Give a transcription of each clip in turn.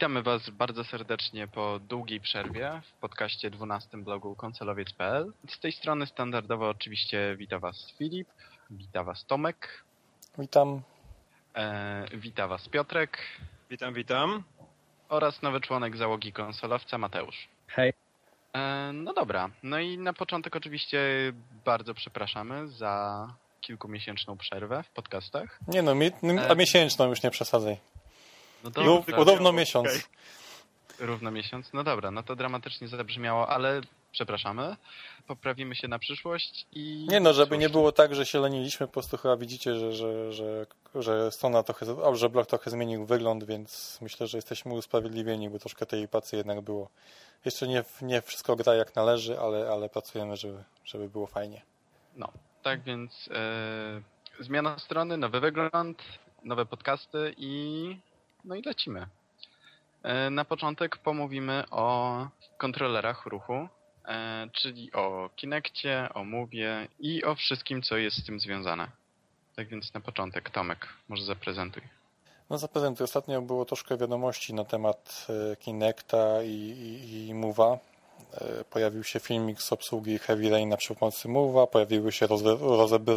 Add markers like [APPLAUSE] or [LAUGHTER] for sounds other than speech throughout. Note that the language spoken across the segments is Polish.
Witamy Was bardzo serdecznie po długiej przerwie w podcaście 12 blogu koncelowiec.pl. Z tej strony standardowo oczywiście wita Was Filip, wita Was Tomek. Witam. E, wita Was Piotrek. Witam, witam. Oraz nowy członek załogi konsolowca Mateusz. Hej. E, no dobra, no i na początek oczywiście bardzo przepraszamy za kilkumiesięczną przerwę w podcastach. Nie no, mi, a miesięczną już nie przesadzaj. No dobra, równo miesiąc. okej. Równo miesiąc. No dobra, no to dramatycznie zabrzmiało, ale przepraszamy. Poprawimy się na przyszłość i... Nie no, żeby nie było tak, że się leniliśmy, po prostu chyba widzicie, że, że, że, że strona trochę, a, że blog trochę zmienił wygląd, więc myślę, że jesteśmy usprawiedliwieni, bo troszkę tej pracy jednak było. Jeszcze nie, nie wszystko gra jak należy, ale, ale pracujemy, żeby, żeby było fajnie. No, tak więc e, zmiana strony, nowy wygląd, nowe podcasty i no i lecimy. E, na początek pomówimy o kontrolerach ruchu, e, czyli o Kinectie, o Move'ie i o wszystkim, co jest z tym związane. Tak więc na początek, Tomek, może zaprezentuj. No zaprezentuję. Ostatnio było troszkę wiadomości na temat e, Kinecta i, i, i. E, Pojawił się filmik z obsługi Heavy Raina przy pomocy Move'a, pojawiły się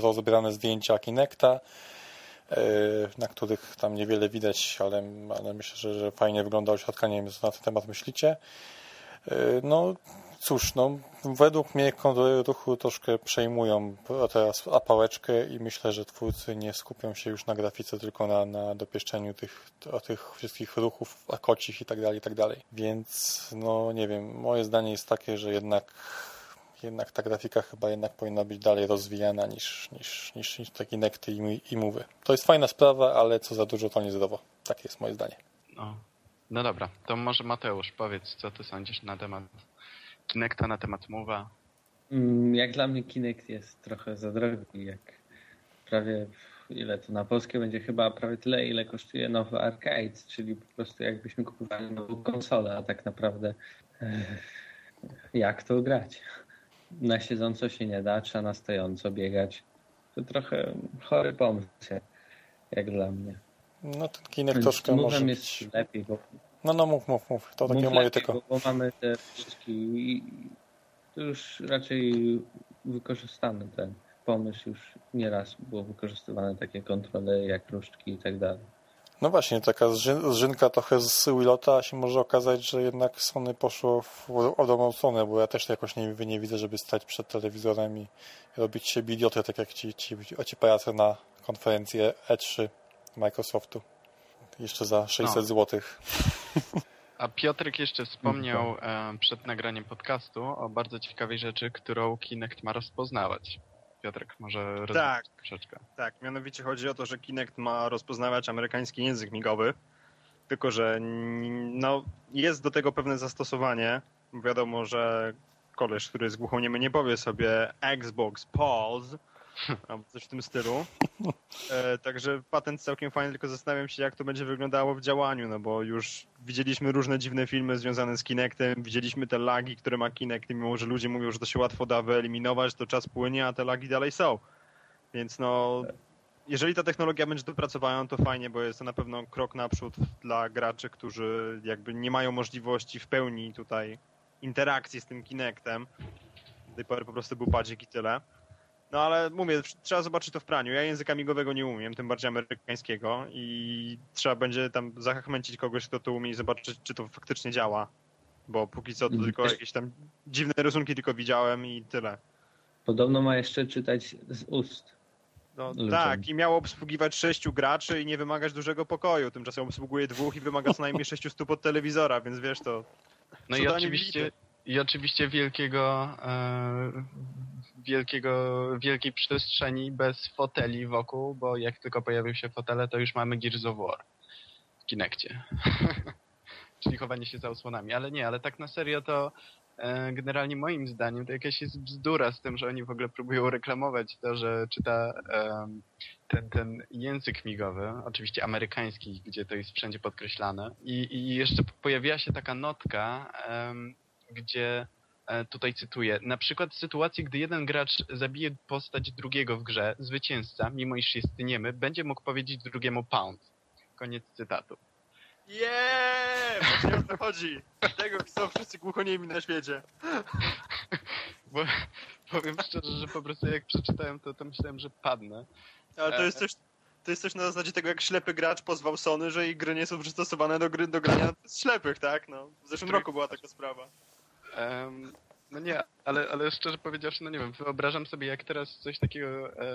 rozebrane zdjęcia Kinecta, e, na których tam niewiele widać, ale, ale myślę, że, że fajnie wygląda ośrodka. Nie wiem, co na ten temat myślicie. E, No cóż, no, według mnie kontrolery ruchu troszkę przejmują teraz apałeczkę i myślę, że twórcy nie skupią się już na grafice, tylko na, na dopieszczeniu tych, tych wszystkich ruchów, akocich i tak dalej, i tak dalej. Więc, no nie wiem, moje zdanie jest takie, że jednak jednak ta grafika chyba jednak powinna być dalej rozwijana niż, niż, niż, niż takie nekty i, i mowy. To jest fajna sprawa, ale co za dużo to niezdrowo. Takie jest moje zdanie. No, no dobra, to może Mateusz, powiedz, co ty sądzisz na temat Kinecta, na temat Move'a. Mm, Jak dla mnie Kinect jest trochę za drogi, jak prawie ile to na polskie będzie chyba prawie tyle, ile kosztuje nowy arcade, czyli po prostu jakbyśmy kupowali nową konsolę, a tak naprawdę e, jak to grać? Na siedząco się nie da, trzeba na stojąco biegać. To trochę chory pomysł, jak- dla mnie. No ten kinek troszkę może jest być... lepiej, bo No, no mów, mów, mów. To takie Mów moje lepiej, tylko... Bo, bo mamy te wszystkie i to już raczej wykorzystany ten pomysł już nieraz było wykorzystywane takie kontrole jak różdżki i tak dalej. No właśnie, taka zżynka trochę z Willota się może okazać, że jednak Sony poszło w dobrą stronę, bo ja też jakoś nie, nie widzę, żeby stać przed telewizorem i robić się idiotę, tak jak ci, ci, ci pajace na konferencję E3 Microsoftu. Jeszcze za 600 No. zł. A Piotrek jeszcze wspomniał e, przed nagraniem podcastu o bardzo ciekawej rzeczy, którą Kinect ma rozpoznawać. Piotrek, może Tak. troszeczkę. Tak, mianowicie chodzi o to, że Kinect ma rozpoznawać amerykański język migowy, tylko że no, jest do tego pewne zastosowanie. Wiadomo, że koleś, który jest głuchoniemy, nie powie sobie Xbox Pause [LAUGHS] albo coś w tym stylu. E, także patent całkiem fajny, tylko zastanawiam się, jak to będzie wyglądało w działaniu, no bo już widzieliśmy różne dziwne filmy związane z Kinectem, widzieliśmy te lagi, które ma Kinect, mimo że ludzie mówią, że to się łatwo da wyeliminować, to czas płynie, a te lagi dalej są. Więc no, jeżeli ta technologia będzie dopracowana, to fajnie, bo jest to na pewno krok naprzód dla graczy, którzy jakby nie mają możliwości w pełni tutaj interakcji z tym Kinectem. Do tej pory po prostu był padzik i tyle. No ale mówię, trzeba zobaczyć to w praniu. Ja języka migowego nie umiem, tym bardziej amerykańskiego i trzeba będzie tam zachmęcić kogoś, kto to umie i zobaczyć, czy to faktycznie działa. Bo póki co to Mhm. tylko jakieś tam dziwne rysunki tylko widziałem i tyle. Podobno ma jeszcze czytać z ust. No tak, i miało obsługiwać sześciu graczy i nie wymagać dużego pokoju. Tymczasem obsługuje dwóch i wymaga co najmniej sześciu stóp od telewizora, więc wiesz to. No i oczywiście, i oczywiście wielkiego, e, wielkiego, wielkiej przestrzeni bez foteli wokół, bo jak tylko pojawią się fotele, to już mamy Gears of War w Kinekcie. [LAUGHS] Czyli chowanie się za osłonami. Ale nie, ale tak na serio to e, generalnie moim zdaniem to jakaś jest bzdura z tym, że oni w ogóle próbują reklamować to, że czyta em, ten, ten język migowy, oczywiście amerykański, gdzie to jest wszędzie podkreślane. I, i jeszcze pojawiła się taka notka, em, gdzie e, tutaj cytuję, na przykład w sytuacji, gdy jeden gracz zabije postać drugiego w grze, zwycięzca, mimo iż jest niemy, będzie mógł powiedzieć drugiemu pound. Koniec cytatu. Yeah! właśnie o to chodzi. Tego chcą wszyscy głuchoniemi na świecie. Bo powiem szczerze, że po prostu jak przeczytałem to, to myślałem, że padnę. Ale to jest coś, to jest coś na zasadzie tego, jak ślepy gracz pozwał Sony, że ich gry nie są przystosowane do gry do grania [LAUGHS] ślepych, tak? No, w zeszłym roku była taka sprawa. Um, no nie, ale, ale szczerze powiedziawszy, no nie wiem, wyobrażam sobie, jak teraz coś takiego e,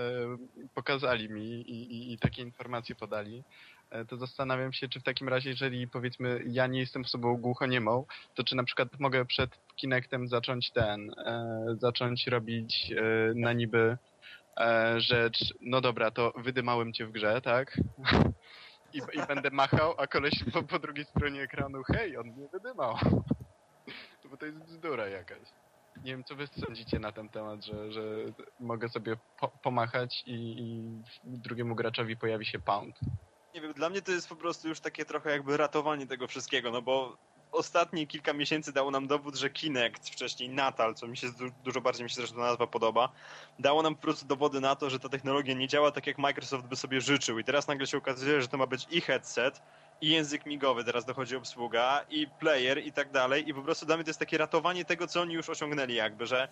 pokazali mi i, i, i takie informacje podali, e, to zastanawiam się, czy w takim razie, jeżeli powiedzmy ja nie jestem osobą głuchoniemą, to czy na przykład mogę przed Kinectem zacząć ten, e, zacząć robić e, na niby e, rzecz, no dobra, to wydymałem cię w grze, tak? [LAUGHS] I, I będę machał, a koleś po, po drugiej stronie ekranu, hej, on mnie wydymał. Bo to jest bzdura jakaś. Nie wiem, co wy sądzicie na ten temat, że, że mogę sobie po, pomachać i, i drugiemu graczowi pojawi się pound. Nie wiem, dla mnie to jest po prostu już takie trochę jakby ratowanie tego wszystkiego, no bo ostatnie kilka miesięcy dało nam dowód, że Kinect, wcześniej Natal, co mi się du dużo bardziej mi się zresztą nazwa podoba, dało nam po prostu dowody na to, że ta technologia nie działa tak, jak Microsoft by sobie życzył. I teraz nagle się okazuje, że to ma być i headset, i język migowy, teraz dochodzi obsługa, i player, i tak dalej. I po prostu dla mnie to jest takie ratowanie tego, co oni już osiągnęli jakby, że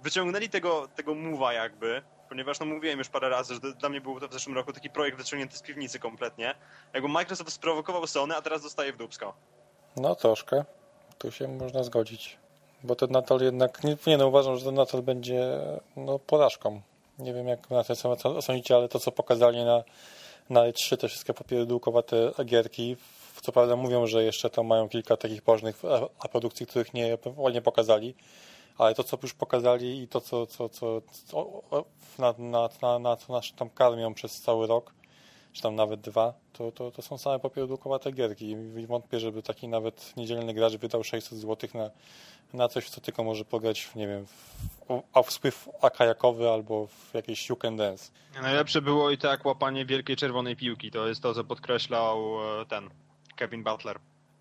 wyciągnęli tego, tego move'a jakby, ponieważ no mówiłem już parę razy, że dla mnie był to w zeszłym roku taki projekt wyciągnięty z piwnicy kompletnie. Jakby Microsoft sprowokował Sony, a teraz dostaje w dupsko. No troszkę. Tu się można zgodzić. Bo ten Natal jednak, nie, nie no, uważam, że ten Natal będzie no, porażką. Nie wiem jak na temat sądzicie, ale to co pokazali na, na E3, te wszystkie papierdółkowate gierki, co prawda mówią, że jeszcze tam mają kilka takich pożnych produkcji, których nie, nie pokazali, ale to co już pokazali i to co, co, co, co na, na, na, na co nas tam karmią przez cały rok, czy tam nawet dwa, to, to, to są same papierdółkowate gierki i wątpię, żeby taki nawet niedzielny gracz wydał 600 zł na, na coś, co tylko może pograć, w, nie wiem, w, w spływ akajakowy albo w jakieś you can dance. Najlepsze było i tak łapanie wielkiej czerwonej piłki. To jest to, co podkreślał e, ten Kevin Butler.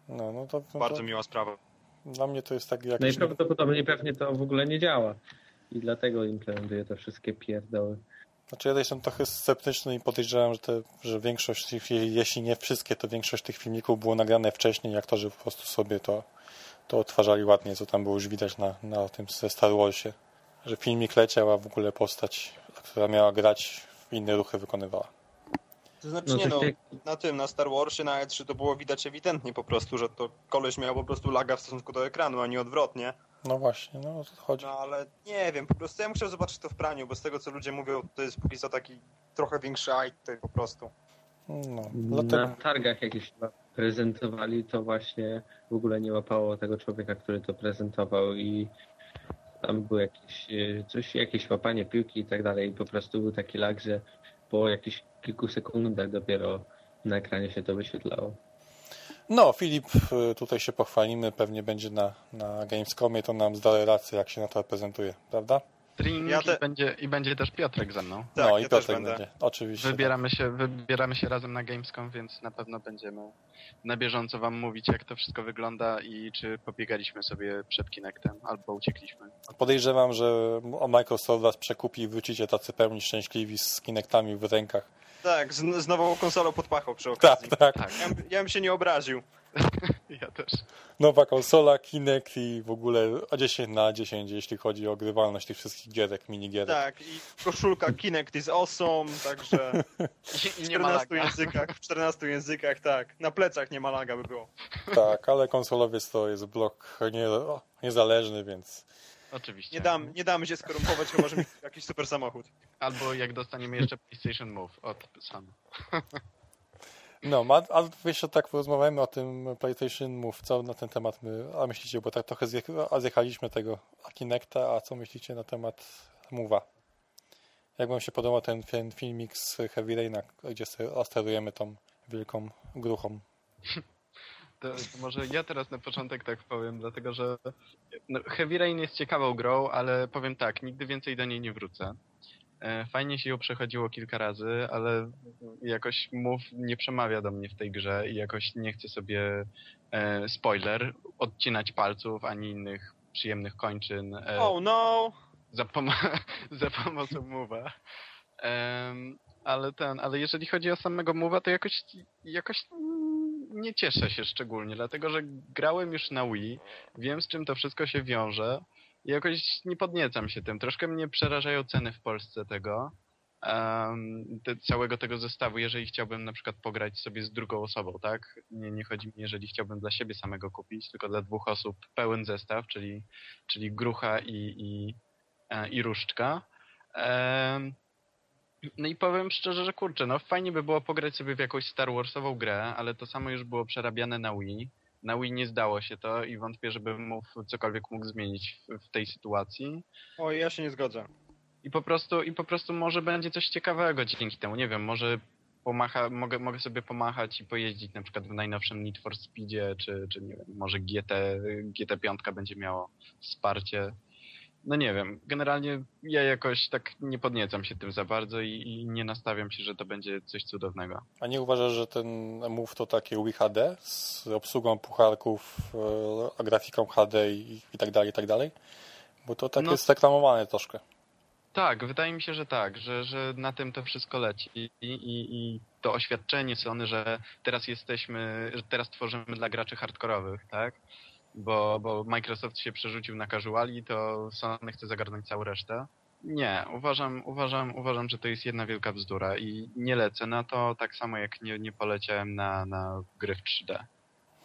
No, no to, no Bardzo to, miła sprawa. Dla mnie to jest tak jak... No i prawdopodobnie pewnie to w ogóle nie działa. I dlatego implementuje te wszystkie pierdoły. Znaczy ja jestem trochę sceptyczny i podejrzewam, że, te, że większość, jeśli nie wszystkie, to większość tych filmików było nagrane wcześniej i aktorzy po prostu sobie to, to odtwarzali ładnie, co tam było już widać na, na tym Star Warsie. Że filmik leciał, a w ogóle postać, która miała grać, inne ruchy wykonywała. To znaczy No nie no, na tym, na Star Warsie, na E3 to było widać ewidentnie po prostu, że to koleś miał po prostu laga w stosunku do ekranu, a nie odwrotnie. No właśnie, no o to chodzi. No ale nie wiem, po prostu ja musiał zobaczyć to w praniu, bo z tego co ludzie mówią, to jest póki co taki trochę większy IT po prostu. No, Na dlatego, targach jakieś prezentowali, to właśnie w ogóle nie łapało tego człowieka, który to prezentował i tam było jakieś e, coś, jakieś łapanie piłki i tak dalej i po prostu był taki lag, że po jakichś kilku sekundach dopiero na ekranie się to wyświetlało. No Filip, y, tutaj się pochwalimy, pewnie będzie na, na Gamescomie, to nam zda rację, jak się na to prezentuje, prawda? String Ja te- i, będzie, i będzie też Piotrek ze mną. Tak, no ja i też Piotrek będzie, oczywiście. Wybieramy się, wybieramy się razem na Gamescom, więc na pewno będziemy na bieżąco wam mówić, jak to wszystko wygląda i czy pobiegaliśmy sobie przed Kinectem, albo uciekliśmy. Podejrzewam, że Microsoft was przekupi i wrócicie tacy pełni szczęśliwi z Kinectami w rękach. Tak, z, z nową konsolą pod pachą przy Tak, okazji. tak. Tak, Ja, bym- ja bym się nie obraził. [LAUGHS] ja też. Nowa konsola, Kinect i w ogóle 10 na 10, jeśli chodzi o grywalność tych wszystkich gierek, minigierek. Tak, i koszulka Kinect is awesome, także I, w i nie ma 14 laga. językach, w 14 językach, tak. Na plecach nie ma laga by było. Tak, ale konsolowiec to jest blok nie, niezależny, więc Oczywiście. Nie, dam, nie damy się skorumpować, chyba że mieć [LAUGHS] jakiś super samochód. Albo jak dostaniemy jeszcze PlayStation Move od Sony. [LAUGHS] no, a jeszcze tak porozmawiamy o tym PlayStation Move, co na ten temat my, a myślicie, bo tak trochę zje- a zjechaliśmy tego Kinecta, a co myślicie na temat Move'a? Jak wam się podoba ten, ten filmik z Heavy Raina, gdzie sterujemy tą wielką gruchą? [LAUGHS] To, to może ja teraz na początek tak powiem, dlatego że no, Heavy Rain jest ciekawą grą, ale powiem tak, nigdy więcej do niej nie wrócę. E, Fajnie się ją przechodziło kilka razy, ale jakoś move nie przemawia do mnie w tej grze i jakoś nie chcę sobie, e, spoiler, odcinać palców ani innych przyjemnych kończyn e, Oh no! za, pom- [LAUGHS] za pomocą. Em, ale ten, ale jeżeli chodzi o samego move'a, to jakoś, jakoś nie cieszę się szczególnie, dlatego że grałem już na Wii, wiem z czym to wszystko się wiąże i jakoś nie podniecam się tym. Troszkę mnie przerażają ceny w Polsce tego, um, te, całego tego zestawu, jeżeli chciałbym na przykład pograć sobie z drugą osobą, tak? Nie, nie chodzi mi, jeżeli chciałbym dla siebie samego kupić, tylko dla dwóch osób pełen zestaw, czyli, czyli grucha i, i, e, i różdżka. Um, no i powiem szczerze, że kurczę, no fajnie by było pograć sobie w jakąś Star Warsową grę, ale to samo już było przerabiane na Wii. Na Wii nie zdało się to i wątpię, żeby mu cokolwiek mógł zmienić w, w tej sytuacji. Oj, ja się nie zgodzę. I po prostu, i po prostu może będzie coś ciekawego dzięki temu. Nie wiem, może pomacha, mogę, mogę sobie pomachać i pojeździć na przykład w najnowszym Need for Speedzie, czy, czy nie wiem, może GT, GT5 będzie miało wsparcie no nie wiem, generalnie ja jakoś tak nie podniecam się tym za bardzo i, i, nie nastawiam się, że to będzie coś cudownego. A nie uważasz, że ten Move to takie WHD z obsługą pucharków, e, grafiką HD i, i tak dalej, i tak dalej? Bo to tak no, jest reklamowane troszkę. Tak, wydaje mi się, że tak, że, że na tym to wszystko leci i, i, i to oświadczenie Sony, że teraz jesteśmy, że teraz tworzymy dla graczy hardkorowych, tak? Bo, bo Microsoft się przerzucił na casuali, to Sony chce zagarnąć całą resztę. Nie, uważam, uważam, uważam, że to jest jedna wielka bzdura i nie lecę na to tak samo jak nie, nie poleciałem na, na gry w 3D.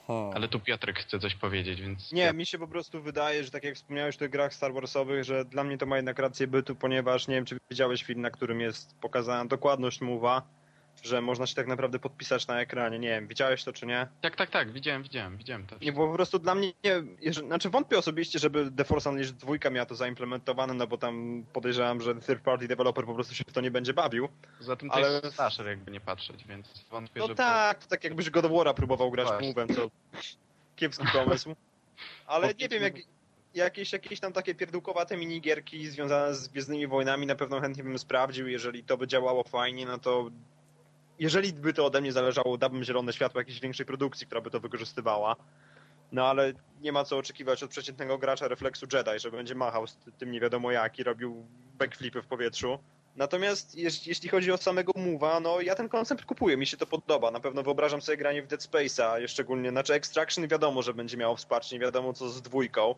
Hmm. Ale tu Piotrek chce coś powiedzieć, więc... Nie, mi się po prostu wydaje, że tak jak wspomniałeś o tych grach Star Warsowych, że dla mnie to ma jednak rację bytu, ponieważ nie wiem, czy widziałeś film, na którym jest pokazana dokładność mowa że można się tak naprawdę podpisać na ekranie. Nie wiem, widziałeś to czy nie? Tak, tak, tak, widziałem, widziałem, widziałem to. Nie, bo po prostu dla mnie, nie, jeżeli, znaczy wątpię osobiście, żeby The Force Unleashed 2 miała to zaimplementowane, no bo tam podejrzewam, że third party developer po prostu się w to nie będzie bawił. Za tym ale... to jest slasher, jakby nie patrzeć, więc wątpię, no że... tak, tak jakbyś God of War'a próbował grać Move'em, co kiepski pomysł. Ale nie wiem, jak, jakieś, jakieś tam takie pierdółkowate minigierki związane z Gwiezdnymi Wojnami na pewno chętnie bym sprawdził. Jeżeli to by działało fajnie, no to jeżeli by to ode mnie zależało, dałbym zielone światło jakiejś większej produkcji, która by to wykorzystywała. No ale nie ma co oczekiwać od przeciętnego gracza refleksu Jedi, że będzie machał z tym nie wiadomo jak i robił backflipy w powietrzu. Natomiast jeśli chodzi o samego Move'a, no ja ten koncept kupuję, mi się to podoba. Na pewno wyobrażam sobie granie w Dead Space'a, szczególnie, znaczy Extraction wiadomo, że będzie miało wsparcie, nie wiadomo co z dwójką.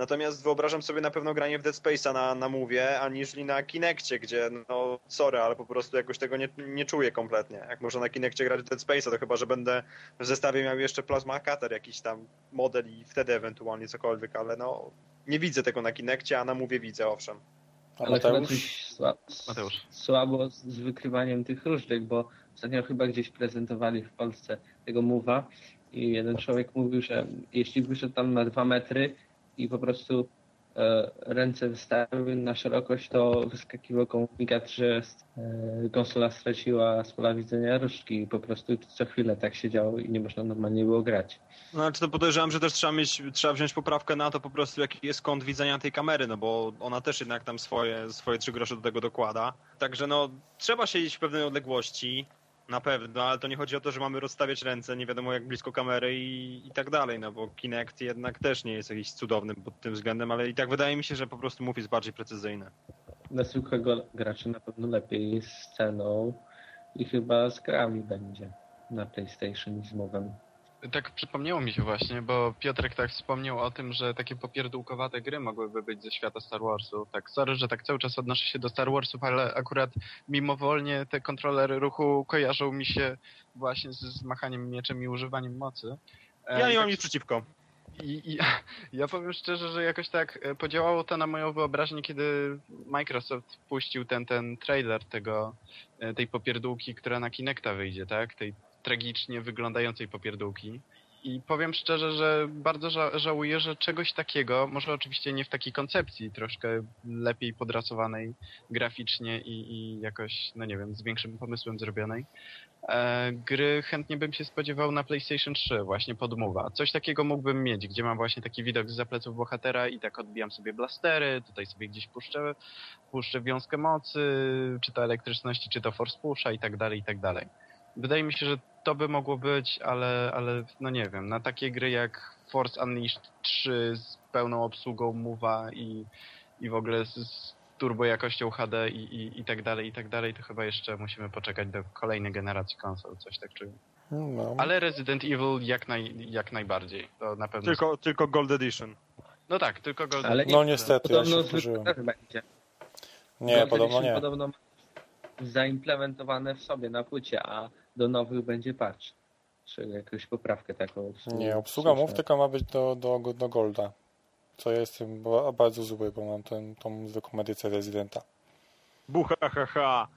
Natomiast wyobrażam sobie na pewno granie w Dead Space'a na, na Move'ie, aniżeli na Kinectie, gdzie no sorry, ale po prostu jakoś tego nie, nie czuję kompletnie. Jak można na Kinectie grać w Dead Space'a, to chyba, że będę w zestawie miał jeszcze Plasma Cutter, jakiś tam model i wtedy ewentualnie cokolwiek, ale no nie widzę tego na Kinectie, a na Move'ie widzę, owszem. Ale chyba coś słabo, słabo z wykrywaniem tych różdżek, bo ostatnio chyba gdzieś prezentowali w Polsce tego Move'a i jeden człowiek mówił, że jeśli wyszedł tam na dwa metry i po prostu e, ręce wystawiły na szerokość, to wyskakiwał komunikat, że e, konsola straciła z pola widzenia różdżki i po prostu co chwilę tak się działo i nie można normalnie było grać. No, znaczy to podejrzewam, że też trzeba mieć, trzeba wziąć poprawkę na to po prostu jaki jest kąt widzenia tej kamery, no bo ona też jednak tam swoje, swoje trzy grosze do tego dokłada. Także no, trzeba siedzieć w pewnej odległości, na pewno, ale to nie chodzi o to, że mamy rozstawiać ręce nie wiadomo jak blisko kamery i, i tak dalej, no bo Kinect jednak też nie jest jakiś cudowny pod tym względem, ale i tak wydaje mi się, że po prostu move jest bardziej precyzyjny. Dla zwykłego gracza na pewno lepiej z ceną i chyba z grami będzie na PlayStation i z mowem. Tak przypomniało mi się właśnie, bo Piotrek tak wspomniał o tym, że takie popierdółkowate gry mogłyby być ze świata Star Warsów. Tak, sorry, że tak cały czas odnoszę się do Star Warsów, ale akurat mimowolnie te kontrolery ruchu kojarzą mi się właśnie z, z machaniem mieczem i używaniem mocy. Ja nie mam nic przeciwko. I, I, [LAUGHS] ja powiem szczerze, że jakoś tak e, podziałało to na moją wyobraźnię, kiedy Microsoft puścił ten, ten trailer tego, e, tej popierdółki, która na Kinecta wyjdzie, tak? Tej tragicznie wyglądającej popierdółki. I powiem szczerze, że bardzo ża żałuję, że czegoś takiego, może oczywiście nie w takiej koncepcji, troszkę lepiej podrasowanej graficznie i, i jakoś, no nie wiem, z większym pomysłem zrobionej, e, gry chętnie bym się spodziewał na PlayStation 3, właśnie podmuwa. Coś takiego mógłbym mieć, gdzie mam właśnie taki widok z pleców bohatera i tak odbijam sobie blastery, tutaj sobie gdzieś puszczę, puszczę wiązkę mocy, czy to elektryczności, czy to force pusha i tak dalej, i tak dalej. Wydaje mi się, że to by mogło być, ale, ale no nie wiem, na takie gry jak Force Unleashed 3 z pełną obsługą move'a i, i w ogóle z, z turbo jakością HD i, i, i tak dalej, i tak dalej, to chyba jeszcze musimy poczekać do kolejnej generacji konsol, coś tak czuję. No. Ale Resident Evil jak, naj, jak najbardziej. To na pewno. Tylko, tylko Gold Edition. No tak, tylko Gold Ale No niestety, ja się Podobno zwykle będzie. Nie, Gold podobno Edition nie. Podobno zaimplementowane w sobie na płycie, a do nowych będzie patch. Czy jakąś poprawkę taką. Nie, obsługa mów tylko ma być do, do, do Golda. Co ja jestem ba- bardzo zły, bo mam ten, tą zwykłą edycję Residenta. Bucha, ha, ha.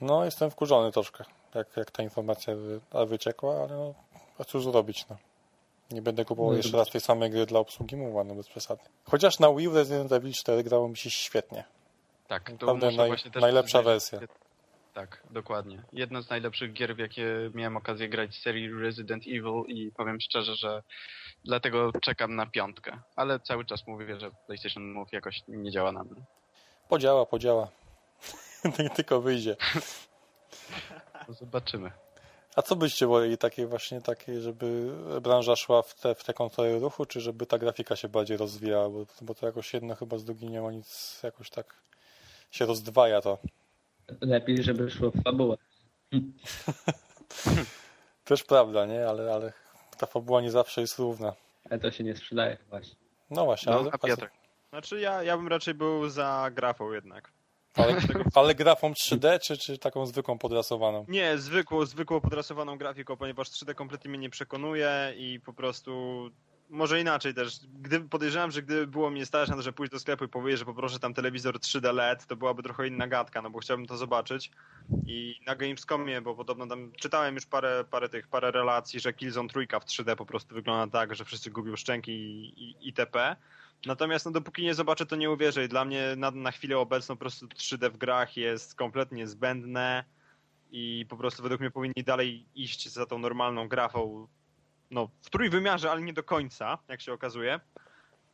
No, jestem wkurzony troszkę, jak, jak ta informacja wy, wyciekła, ale no, a cóż zrobić, no. Nie będę kupował No, jeszcze raz tej samej gry dla obsługi Mowa, no bez przesady. Chociaż na Wii Resident Evil 4 grało mi się świetnie. Tak, to Naprawdę muszę naj- właśnie też najlepsza wersja. Tak, dokładnie. Jedna z najlepszych gier, w jakie miałem okazję grać z serii Resident Evil i powiem szczerze, że dlatego czekam na piątkę. Ale cały czas mówię, że PlayStation Move jakoś nie działa na mnie. Podziała, podziała. [LAUGHS] tylko wyjdzie. [LAUGHS] Zobaczymy. A co byście woleli? Takie właśnie takie, żeby branża szła w te, w te kontrole ruchu, czy żeby ta grafika się bardziej rozwijała? Bo, bo to jakoś jedno chyba z drugim nie ma nic, jakoś tak się rozdwaja to. Lepiej, żeby szło w fabułę. [LAUGHS] Też prawda, nie? Ale, ale ta fabuła nie zawsze jest równa. Ale to się nie sprzedaje właśnie. No właśnie, No, ale, a Piotr? Znaczy ja, ja bym raczej był za grafą jednak. ale, [LAUGHS] ale grafą 3D, czy, czy taką zwykłą podrasowaną? Nie, zwykłą, zwykłą podrasowaną grafiką, ponieważ 3D kompletnie mnie nie przekonuje i po prostu może inaczej też. Gdy, podejrzewam, że gdyby było mnie stać na to, że pójść do sklepu i powiedzieć, że poproszę tam telewizor 3D LED, to byłaby trochę inna gadka, no bo chciałbym to zobaczyć. I na Gamescomie, bo podobno tam czytałem już parę, parę tych, parę relacji, że Killzone trójka w 3D po prostu wygląda tak, że wszyscy gubią szczęki i, i, itp. Natomiast no, dopóki nie zobaczę, to nie uwierzę i dla mnie na, na chwilę obecną po prostu 3D w grach jest kompletnie zbędne i po prostu według mnie powinni dalej iść za tą normalną grafą, no w trójwymiarze, ale nie do końca, jak się okazuje.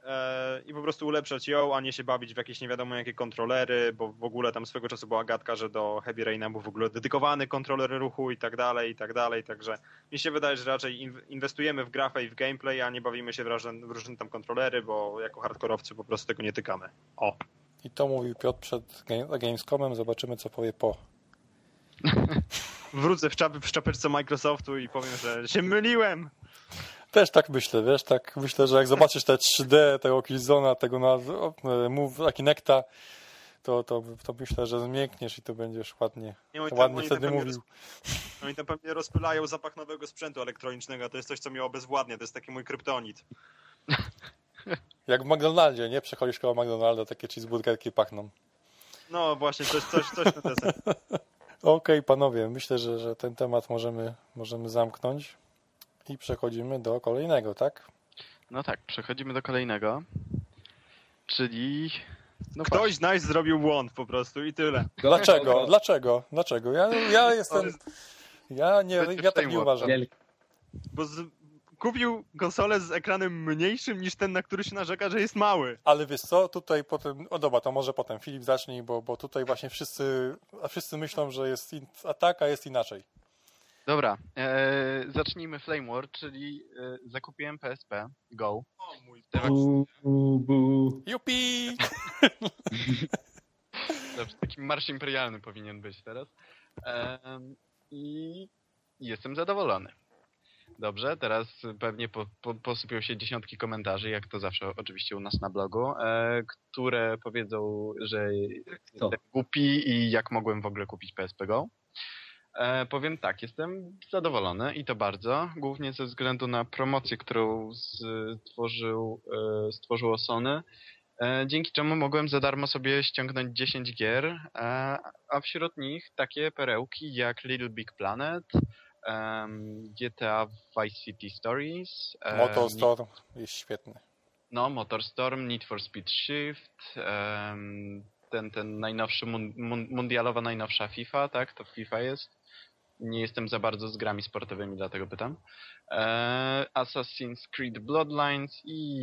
E, I po prostu ulepszać ją, a nie się bawić w jakieś nie wiadomo jakie kontrolery, bo w ogóle tam swego czasu była gadka, że do Heavy Raina był w ogóle dedykowany kontroler ruchu i tak dalej, i tak dalej, także mi się wydaje, że raczej inw- inwestujemy w grafę i w gameplay, a nie bawimy się w różne, w różne tam kontrolery, bo jako hardkorowcy po prostu tego nie tykamy. O. I to mówił Piotr przed Game- Gamescomem, zobaczymy co powie po. [LAUGHS] Wrócę w, czap- w czapeczce Microsoftu i powiem, że się myliłem! Też tak myślę, wiesz, tak myślę, że jak zobaczysz te 3D, tego Killzona, tego na, Move, Kinecta, to, to, to myślę, że zmiękniesz i to będziesz ładnie, Nie, tam- ładnie wtedy mówił. Oni tam pewnie rozpylają zapach nowego sprzętu elektronicznego, to jest coś, co mnie obezwładnia, to jest taki mój kryptonit. Jak w McDonaldzie, nie? Przechodzisz koło McDonalda, takie cheeseburgerki pachną. No właśnie, coś, coś, coś na ten [LAUGHS] Okej, panowie, myślę, że, że ten temat możemy, możemy zamknąć i przechodzimy do kolejnego, tak? No tak, przechodzimy do kolejnego. Czyli. No Ktoś z nas zrobił błąd po prostu i tyle. Dlaczego? Dlaczego? Dlaczego? Ja, ja jestem... Ja, nie, ja tak nie uważam. Wielki. Bo z, kupił konsolę z ekranem mniejszym niż ten, na który się narzeka, że jest mały. Ale wiesz co, tutaj potem, o dobra, to może potem Filip zacznij, bo, bo tutaj właśnie wszyscy, a wszyscy myślą, że jest in, a tak, a jest inaczej. Dobra, e, zacznijmy Flame War, czyli e, zakupiłem PSP Go. O mój Bu, bu, bu. Jupi! [LAUGHS] Dobrze, taki marsz imperialny powinien być teraz. I jestem zadowolony. Dobrze, teraz pewnie po, po, posypią się dziesiątki komentarzy, jak to zawsze oczywiście u nas na blogu, e, które powiedzą, że Co? jestem głupi i jak mogłem w ogóle kupić PSP Go. E, powiem tak, jestem zadowolony i to bardzo, głównie ze względu na promocję, którą stworzył, e, stworzyło Sony, e, dzięki czemu mogłem za darmo sobie ściągnąć 10 gier, e, a wśród nich takie perełki jak Little Big Planet, GTA Vice City Stories, Motorstorm jest świetny. no, Motorstorm, Need for Speed Shift, ten, ten najnowszy, mun, mundialowa najnowsza FIFA, tak? To FIFA jest. Nie jestem za bardzo z grami sportowymi, dlatego pytam. E, Assassin's Creed Bloodlines i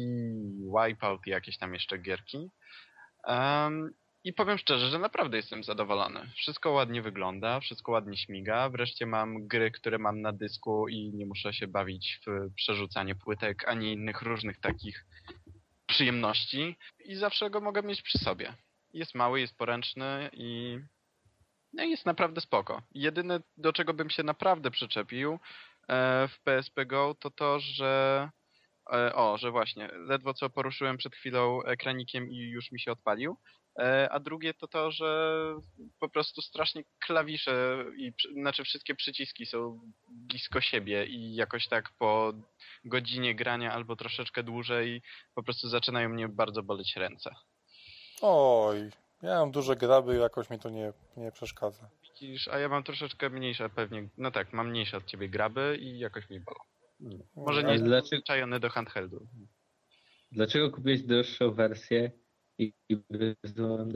Wipeout i jakieś tam jeszcze gierki. Em, I powiem szczerze, że naprawdę jestem zadowolony. Wszystko ładnie wygląda, wszystko ładnie śmiga. Wreszcie mam gry, które mam na dysku i nie muszę się bawić w przerzucanie płytek ani innych różnych takich przyjemności. I zawsze go mogę mieć przy sobie. Jest mały, jest poręczny i no jest naprawdę spoko. Jedyne, do czego bym się naprawdę przyczepił, e, w PSP Go, to to, że e, o, że właśnie, ledwo co poruszyłem przed chwilą ekranikiem i już mi się odpalił. E, a drugie to to, że po prostu strasznie klawisze i znaczy wszystkie przyciski są blisko siebie i jakoś tak po godzinie grania albo troszeczkę dłużej po prostu zaczynają mnie bardzo boleć ręce. Oj, ja mam duże graby i jakoś mi to nie, nie przeszkadza. Widzisz, a ja mam troszeczkę mniejsze pewnie, no tak, mam mniejsze od ciebie graby i jakoś mi bolą. Może nie jestem dlaczego... do handheldu. Dlaczego kupiłeś droższą wersję i, i z OMD?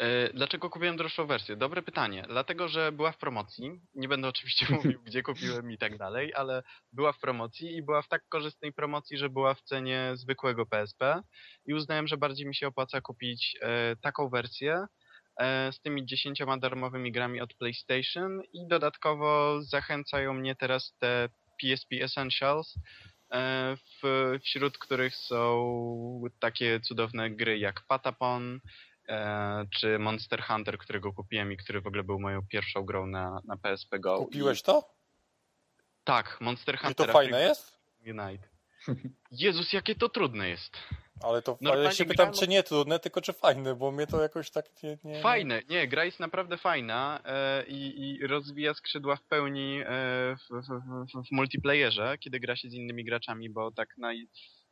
E, dlaczego kupiłem droższą wersję? Dobre pytanie. Dlatego, że była w promocji. Nie będę oczywiście [LAUGHS] mówił, gdzie kupiłem i tak dalej, ale była w promocji i była w tak korzystnej promocji, że była w cenie zwykłego PSP i uznałem, że bardziej mi się opłaca kupić e, taką wersję e, z tymi 10 darmowymi grami od PlayStation i dodatkowo zachęcają mnie teraz te PSP Essentials, w, wśród których są takie cudowne gry jak Patapon, czy Monster Hunter, którego kupiłem i który w ogóle był moją pierwszą grą na, na PSP Go. Kupiłeś to? Tak, Monster Hunter. I to fajne jest? Unite. Jezus, jakie to trudne jest. Ale to ale ja się pytam, czy nie trudne, tylko czy fajne, bo mnie to jakoś tak nie... nie... Fajne, nie, gra jest naprawdę fajna e, i, i, rozwija skrzydła w pełni e, w, w, w, multiplayerze, kiedy gra się z innymi graczami, bo tak, na,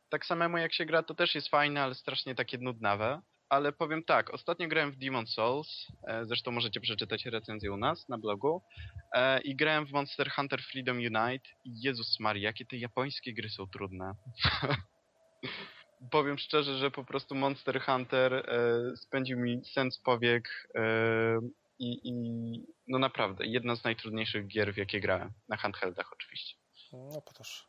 tak samemu jak się gra, to też jest fajne, ale strasznie takie nudnawe. Ale powiem tak, ostatnio grałem w Demon Souls, e, zresztą możecie przeczytać recenzję u nas na blogu, e, i grałem w Monster Hunter Freedom Unite i Jezus Maria, jakie te japońskie gry są trudne. [LAUGHS] powiem szczerze, że po prostu Monster Hunter e, spędził mi sens powiek i, i no naprawdę, jedna z najtrudniejszych gier, w jakie grałem. Na handheldach oczywiście. No też.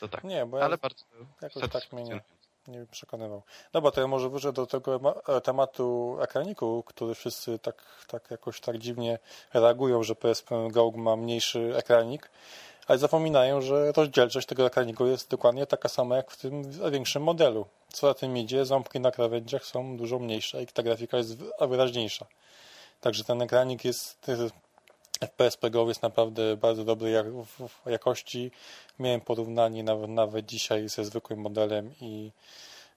To tak. Nie, bo Ale bardzo jakoś tak mnie nie, nie przekonywał. Bo to ja może wrócę do tego e, tematu ekraniku, który wszyscy tak, tak jakoś tak dziwnie reagują, że PSP Go ma mniejszy ekranik ale zapominają, że rozdzielczość tego ekraniku jest dokładnie taka sama jak w tym większym modelu. Co za tym idzie, ząbki na krawędziach są dużo mniejsze i ta grafika jest wyraźniejsza. Także ten ekranik jest FPS PGO jest naprawdę bardzo dobrej jakości. Miałem porównanie nawet, nawet dzisiaj ze zwykłym modelem i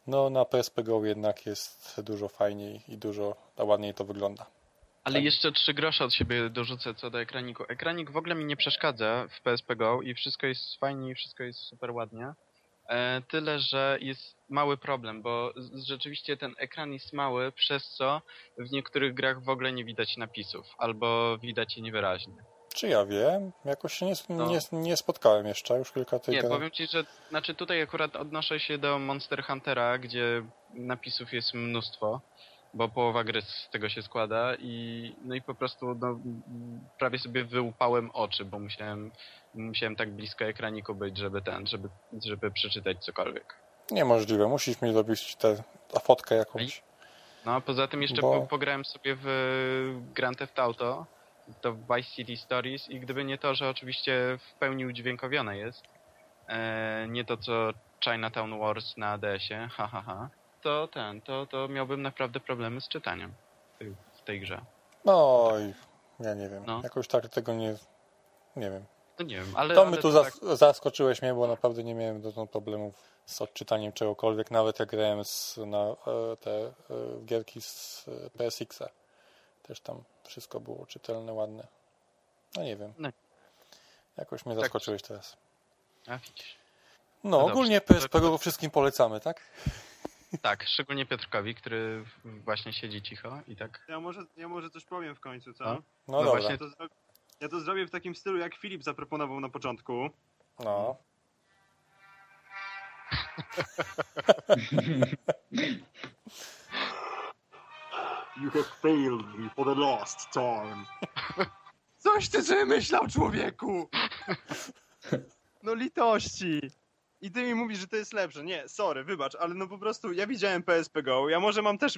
no, na PSP Go jednak jest dużo fajniej i dużo ładniej to wygląda. Ale tak. jeszcze trzy grosze od siebie dorzucę co do ekraniku. Ekranik w ogóle mi nie przeszkadza w PSP Go i wszystko jest fajnie i wszystko jest super ładnie. E, tyle, że jest mały problem, bo rzeczywiście ten ekran jest mały, przez co w niektórych grach w ogóle nie widać napisów, albo widać je niewyraźnie. Czy ja wiem? Jakoś się nie, no. nie, nie spotkałem jeszcze, już kilka tych... Nie, powiem ci, że znaczy tutaj akurat odnoszę się do Monster Huntera, gdzie napisów jest mnóstwo bo połowa gry z tego się składa i no i po prostu no, prawie sobie wyłupałem oczy, bo musiałem, musiałem tak blisko ekraniku być, żeby ten, żeby, żeby przeczytać cokolwiek. Niemożliwe, musisz mi zrobić tę fotkę jakąś. No a poza tym jeszcze bo... po, pograłem sobie w Grand Theft Auto, to Vice City Stories i gdyby nie to, że oczywiście w pełni udźwiękowione jest, e, nie to co Chinatown Wars na DS-ie, ha ha ha, to ten, to, to miałbym naprawdę problemy z czytaniem w tej, w tej grze. No i ja nie wiem. No. Jakoś tak tego nie. Nie wiem. No nie wiem, ale. To my tu tak... zaskoczyłeś mnie, bo naprawdę nie miałem dotąd problemów z odczytaniem czegokolwiek, nawet jak grałem z, na e, te e, gierki z e, PSX-a. Też tam wszystko było czytelne, ładne. No nie wiem. No. Jakoś mnie tak. zaskoczyłeś teraz. A widzisz. No, no ogólnie PSP go wszystkim polecamy, tak? Tak, szczególnie Piotrkowi, który właśnie siedzi cicho i tak. Ja może, ja może coś powiem w końcu, co? No, no, no właśnie. Ja to, ja to zrobię w takim stylu, jak Filip zaproponował na początku. No. [LAUGHS] You have failed me for the last time. Coś ty sobie myślał, człowieku! No litości! I ty mi mówisz, że to jest lepsze. Nie, sorry, wybacz, ale no po prostu ja widziałem PSP Go, ja może mam też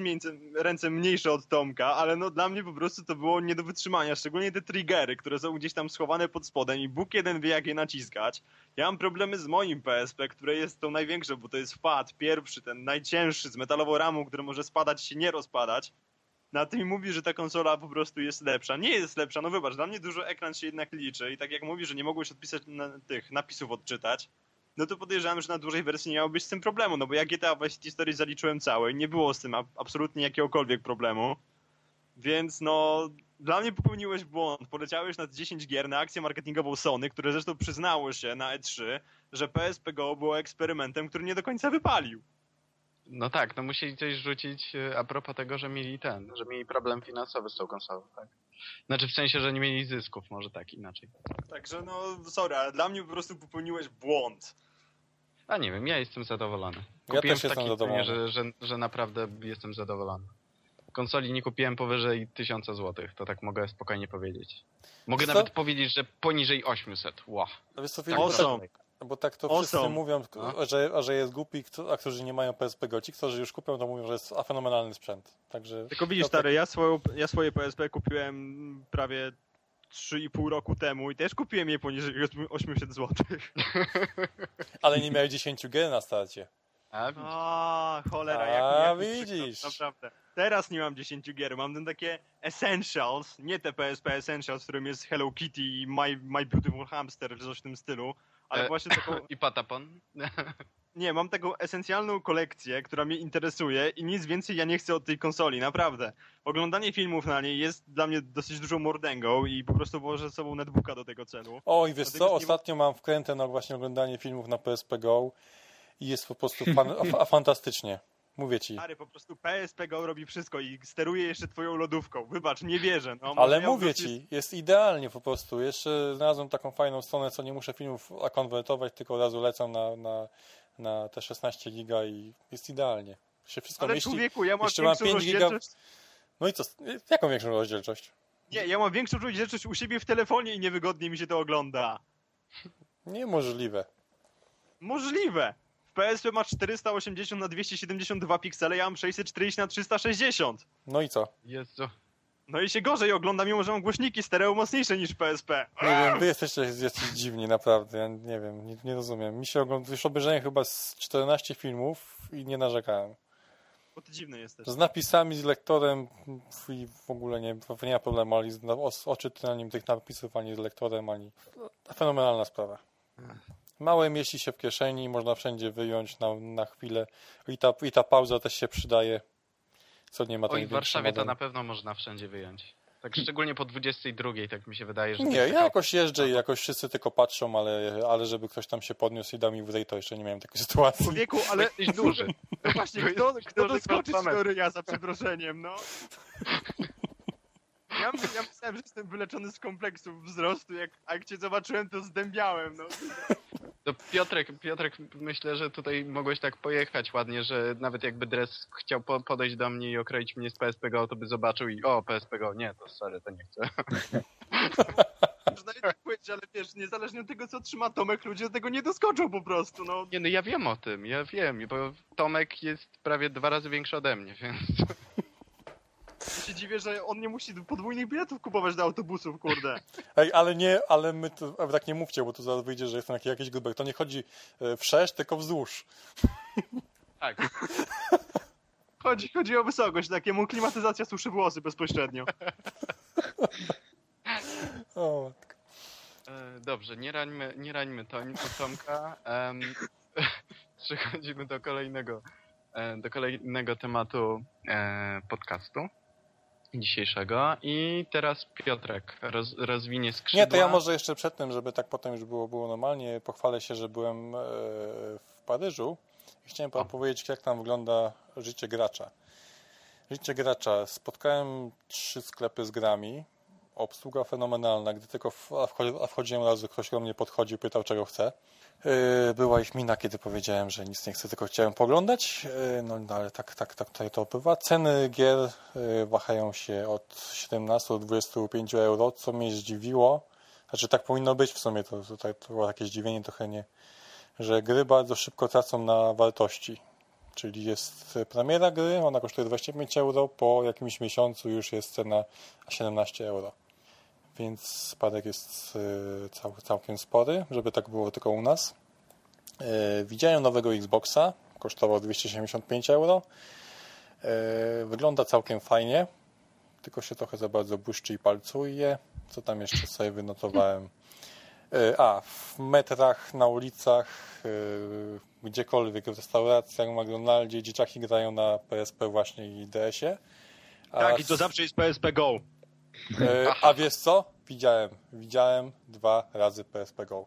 ręce mniejsze od Tomka, ale no dla mnie po prostu to było nie do wytrzymania, szczególnie te triggery, które są gdzieś tam schowane pod spodem i Bóg jeden wie jak je naciskać. Ja mam problemy z moim PSP, które jest tą największe, bo to jest FAT, pierwszy, ten najcięższy, z metalową ramą, który może spadać się nie rozpadać. Na tym mówi, że ta konsola po prostu jest lepsza. Nie jest lepsza, no wybacz, dla mnie dużo ekran się jednak liczy i tak jak mówi, że nie mogłeś odpisać na, tych napisów odczytać, no to podejrzewam, że na dużej wersji nie miało być z tym problemu, no bo ja GTA Vice City Story zaliczyłem całe i nie było z tym absolutnie jakiegokolwiek problemu. Więc no, dla mnie popełniłeś błąd. Poleciałeś na 10 gier na akcję marketingową Sony, które zresztą przyznało się na E3, że PSP Go było eksperymentem, który nie do końca wypalił. No tak, no musieli coś rzucić e, a propos tego, że mieli ten, że mieli problem finansowy z tą konsolą, tak? Znaczy w sensie, że nie mieli zysków, może tak inaczej. Także no, sorry, ale dla mnie po prostu popełniłeś błąd. A nie wiem, ja jestem zadowolony. Ja Kupiłem też w jestem zadowolony. cenie, że, że, że naprawdę jestem zadowolony. Konsoli nie kupiłem powyżej 1000 zł, to tak mogę spokojnie powiedzieć. Mogę nawet powiedzieć, że poniżej 800. Wow. No wiesz co, Tak, awesome. tak, bo tak to Awesome. wszyscy mówią, No. że, a że jest głupi, a którzy nie mają PSP Go. Ci, którzy już kupią, to mówią, że jest fenomenalny sprzęt. Także Tylko widzisz, tak- stary, ja, swoją, ja swoje PSP kupiłem prawie 3,5 roku temu i też kupiłem je poniżej 800 zł. [LAUGHS] Ale nie miałeś 10 gier na starcie. A, cholera, A, jak jak widzisz. Naprawdę. Teraz nie mam 10 gier, mam ten takie Essentials, nie te PSP Essentials, w którym jest Hello Kitty i My, My Beautiful Hamster, czy coś w tym stylu, ale E, właśnie taką, [LAUGHS] I patapon. [LAUGHS] nie, mam taką esencjalną kolekcję, która mnie interesuje i nic więcej ja nie chcę od tej konsoli, naprawdę. Oglądanie filmów na niej jest dla mnie dosyć dużą mordęgą i po prostu włożę ze sobą netbooka do tego celu. O, i wiesz Dlatego co, nie ostatnio mam wkrętę na właśnie oglądanie filmów na PSP Go i jest po prostu [LAUGHS] fan, a, fantastycznie. Mówię ci. Stary, po prostu PSP Go robi wszystko i steruje jeszcze twoją lodówką. Wybacz, nie wierzę. No, Ale mówię ci, jest idealnie po prostu. Jeszcze znalazłem taką fajną stronę, co nie muszę filmów konwertować, tylko od razu lecą na, na, na te 16 giga i jest idealnie. Się wszystko Ale mieści. człowieku, ja mam jeszcze mam większą 5 giga-. No i co? Jaką większą rozdzielczość? Nie, ja mam większą rozdzielczość u siebie w telefonie i niewygodnie mi się to ogląda. Niemożliwe. Możliwe. W PSP ma 480 na 272 piksele, ja mam 640 na 360. No i co? Jezu. No i się gorzej ogląda, mimo że mam głośniki stereo mocniejsze niż PSP. Nie wiem, wy jesteście jacyś dziwni, naprawdę. Ja nie wiem, nie, nie rozumiem. Mi się ogląda, już obejrzałem chyba z 14 filmów i nie narzekałem. Bo ty dziwny jesteś. Z napisami, z lektorem i w ogóle nie, nie ma problemu, ale z no, oczytaniem tych napisów ani z lektorem, ani... Fenomenalna sprawa. Małe mieści się w kieszeni, można wszędzie wyjąć na, na chwilę i ta, i ta pauza też się przydaje, co nie ma Oj, w Warszawie to na pewno można wszędzie wyjąć. Tak szczególnie po 22, tak mi się wydaje, że... Nie, jest ja taka- jakoś jeżdżę i jakoś wszyscy tylko patrzą, ale, ale żeby ktoś tam się podniósł i dał mi w ryj, to jeszcze nie miałem takiej [LAUGHS] sytuacji. Człowieku, ale Jesteś duży. [LAUGHS] no właśnie, kto, kto doskoczy teoria za przeproszeniem, no? [LAUGHS] Ja, my- ja myślałem, że jestem wyleczony z kompleksów wzrostu, jak, a jak cię zobaczyłem, to zdębiałem, no. To Piotrek, Piotrek, myślę, że tutaj mogłeś tak pojechać ładnie, że nawet jakby Dres chciał po, podejść do mnie i okroić mnie z PSP Go, to by zobaczył i o, PSP Go, nie, to sorry, to nie chcę. [LAUGHS] Można tak powiedzieć, ale wiesz, niezależnie od tego, co trzyma Tomek, ludzie do tego nie doskoczą po prostu, no. Nie no, ja wiem o tym, ja wiem, bo Tomek jest prawie dwa razy większy ode mnie, więc... Ja się dziwię, że on nie musi podwójnych biletów kupować do autobusów, kurde. [LAUGHS] Ej, ale nie, ale my to, ale tak nie mówcie, bo to zaraz wyjdzie, że jestem jakiś, jakiś grubek. To nie chodzi e, wszerz, tylko wzdłuż. [LAUGHS] Tak, [LAUGHS] Chodzi, chodzi o wysokość, takiemu klimatyzacja suszy włosy bezpośrednio. O, e, dobrze, nie rańmy, nie rańmy to, Tomka. Em, przechodzimy do kolejnego, e, do kolejnego tematu e, podcastu dzisiejszego i teraz Piotrek roz, rozwinie skrzydła. Nie, to ja może jeszcze przed tym, żeby tak potem już było, było normalnie, pochwalę się, że byłem e, w Paryżu i chciałem O. powiedzieć, jak tam wygląda życie gracza. Życie gracza. Spotkałem trzy sklepy z grami. Obsługa fenomenalna. Gdy tylko wchodziłem razu, ktoś do mnie podchodził, pytał, czego chcę. E, Była ich mina, kiedy powiedziałem, że nic nie chcę, tylko chciałem poglądać. E, No, no ale tak, tak, tak tutaj to bywa. Ceny gier e, wahają się od 17 do 25 euro, co mnie zdziwiło. Znaczy tak powinno być w sumie, to, tutaj to było takie zdziwienie trochę nie, że gry bardzo szybko tracą na wartości. Czyli jest premiera gry, ona kosztuje 25 euro, po jakimś miesiącu już jest cena 17 euro. Więc spadek jest y, cał, całkiem spory, żeby tak było tylko u nas. Y, Widziałem nowego Xboxa, kosztował 275 euro. Y, Wygląda całkiem fajnie. tylko się trochę za bardzo błyszczy i palcuje. Co tam jeszcze sobie wynotowałem? E, a, w metrach, na ulicach, e, gdziekolwiek, w restauracjach, w McDonaldzie, dzieciaki grają na PSP właśnie i DS-ie. Tak, i to zawsze jest PSP Go. E, a wiesz co? Widziałem. Widziałem dwa razy PSP Go.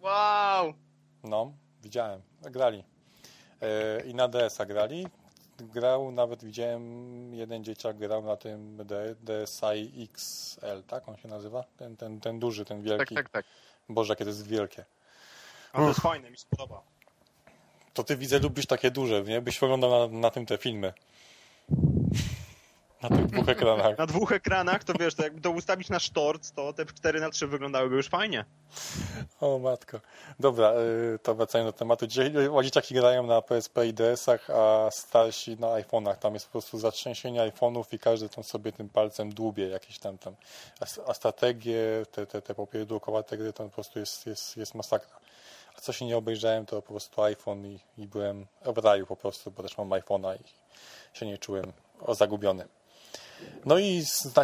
Wow! No, widziałem. Grali. I na DS-a grali. Grał, nawet widziałem, jeden dzieciak grał na tym DSi XL, tak on się nazywa? Ten, ten, ten duży, ten wielki. Tak, tak, tak. Boże, jakie to jest wielkie. A to jest fajne, mi się podoba. To ty widzę, lubisz takie duże, nie? Byś oglądał na, na tym te filmy. Na tych dwóch ekranach. Na dwóch ekranach, to wiesz, to jakby to ustawić na sztorc, to te 4 na 3 wyglądałyby już fajnie. O matko. Dobra, y, to wracając do tematu. Dzisiaj dzieciaki grają na PSP i DS-ach, a starsi na iPhone'ach. Tam jest po prostu zatrzęsienie iPhone'ów i każdy tam sobie tym palcem dłubie jakieś tam tam. A strategie, te, te, te popierdółkowate gry, to po prostu jest, jest, jest masakra. A co się nie obejrzałem, to po prostu iPhone i, i byłem w raju po prostu, bo też mam iPhone'a i się nie czułem zagubiony. No i z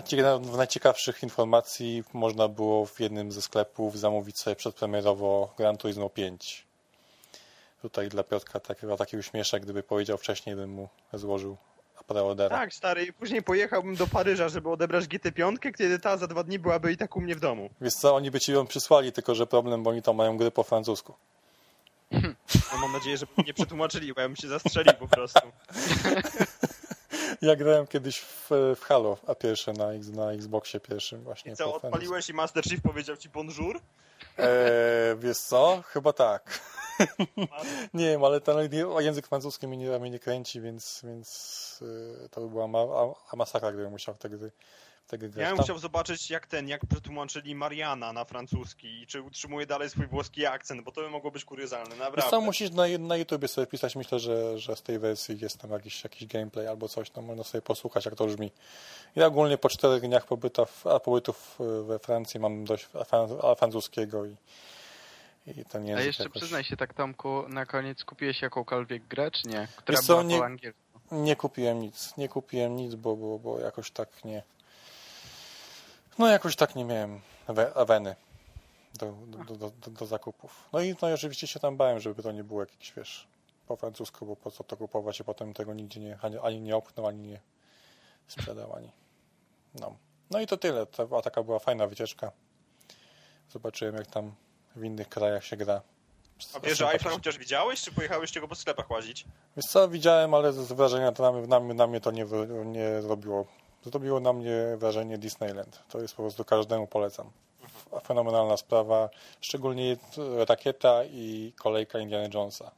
najciekawszych informacji można było w jednym ze sklepów zamówić sobie przedpremierowo Gran Turismo 5. Tutaj dla Piotrka taki, taki uśmieszek, gdyby powiedział wcześniej, bym mu złożył preordera. Tak, stary, i później pojechałbym do Paryża, żeby odebrać GT5, kiedy ta za dwa dni byłaby i tak u mnie w domu. Wiesz co, oni by ci ją przysłali, tylko że problem, bo oni tam mają gry po francusku. No mam nadzieję, że nie przetłumaczyli, bo ja bym się zastrzelił po prostu. [LAUGHS] Ja grałem kiedyś w, w Halo, a pierwsze na, na Xboxie pierwszym właśnie. I co, odpaliłeś i Master Chief powiedział ci bonjour? Eee, wiesz co? Chyba tak. [LAUGHS] nie wiem, ale ten język francuski mnie nie, mnie nie kręci, więc, więc yy, to by była ma, a, masakra, gdybym musiał te gry tego Ja bym musiał zobaczyć, jak ten, jak przetłumaczyli Mariana na francuski i czy utrzymuje dalej swój włoski akcent, bo to by mogło być kuriozalne, naprawdę. Sam musisz na, na YouTubie sobie pisać, myślę, że, że z tej wersji jest tam jakiś, jakiś gameplay albo coś, tam można sobie posłuchać, jak to brzmi. Ja ogólnie po czterech dniach pobyta w, pobytów we Francji mam dość francuskiego i, i ten język A jeszcze jakoś... przyznaj się tak, Tomku, na koniec kupiłeś jakąkolwiek grę, czy nie? Która była nie, po angielsku. Nie kupiłem nic, nie kupiłem nic, bo, bo, bo jakoś tak nie no jakoś tak nie miałem weny do, do, do, do, zakupów. No i, no oczywiście się tam bałem, żeby to nie było jakieś, wiesz, po francusku, bo po co to kupować i potem tego nigdzie nie, ani, ani nie opchnął, ani nie sprzedał, ani... No. no i to tyle. To, a taka była fajna wycieczka. Zobaczyłem, jak tam w innych krajach się gra. A wiesz, że iPhone chociaż widziałeś, czy pojechałeś go po sklepach łazić? Wiesz co, widziałem, ale z wrażenia to na, na, na mnie to nie, nie zrobiło zrobiło na mnie wrażenie Disneyland. To jest po prostu każdemu polecam. Fenomenalna sprawa, szczególnie rakieta i kolejka Indiana Jonesa.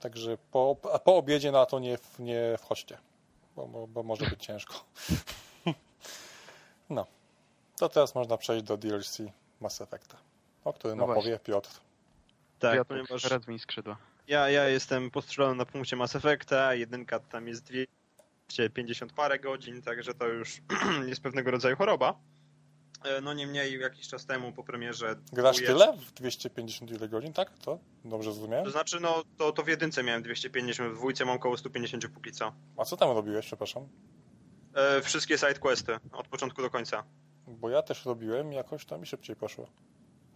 Także po, po obiedzie na to nie, nie wchodźcie, bo, bo, bo może być ciężko. [LAUGHS] no. To teraz można przejść do DLC Mass Effecta, o którym no opowie Piotr. Tak, Piotr, ponieważ skrzydła. Ja, ja jestem postrzelony na punkcie Mass Effecta, jedynka tam jest dwie 250 parę godzin, także to już [CLEARS THROAT] jest pewnego rodzaju choroba. E, no niemniej jakiś czas temu po premierze... Grasz tyle? W 250 ile godzin, tak? To dobrze zrozumiałem? To znaczy, no to, to w jedynce miałem 250, w dwójce mam około 150 póki co. A co tam robiłeś, przepraszam? E, wszystkie sidequesty, od początku do końca. Bo ja też robiłem i jakoś tam mi szybciej poszło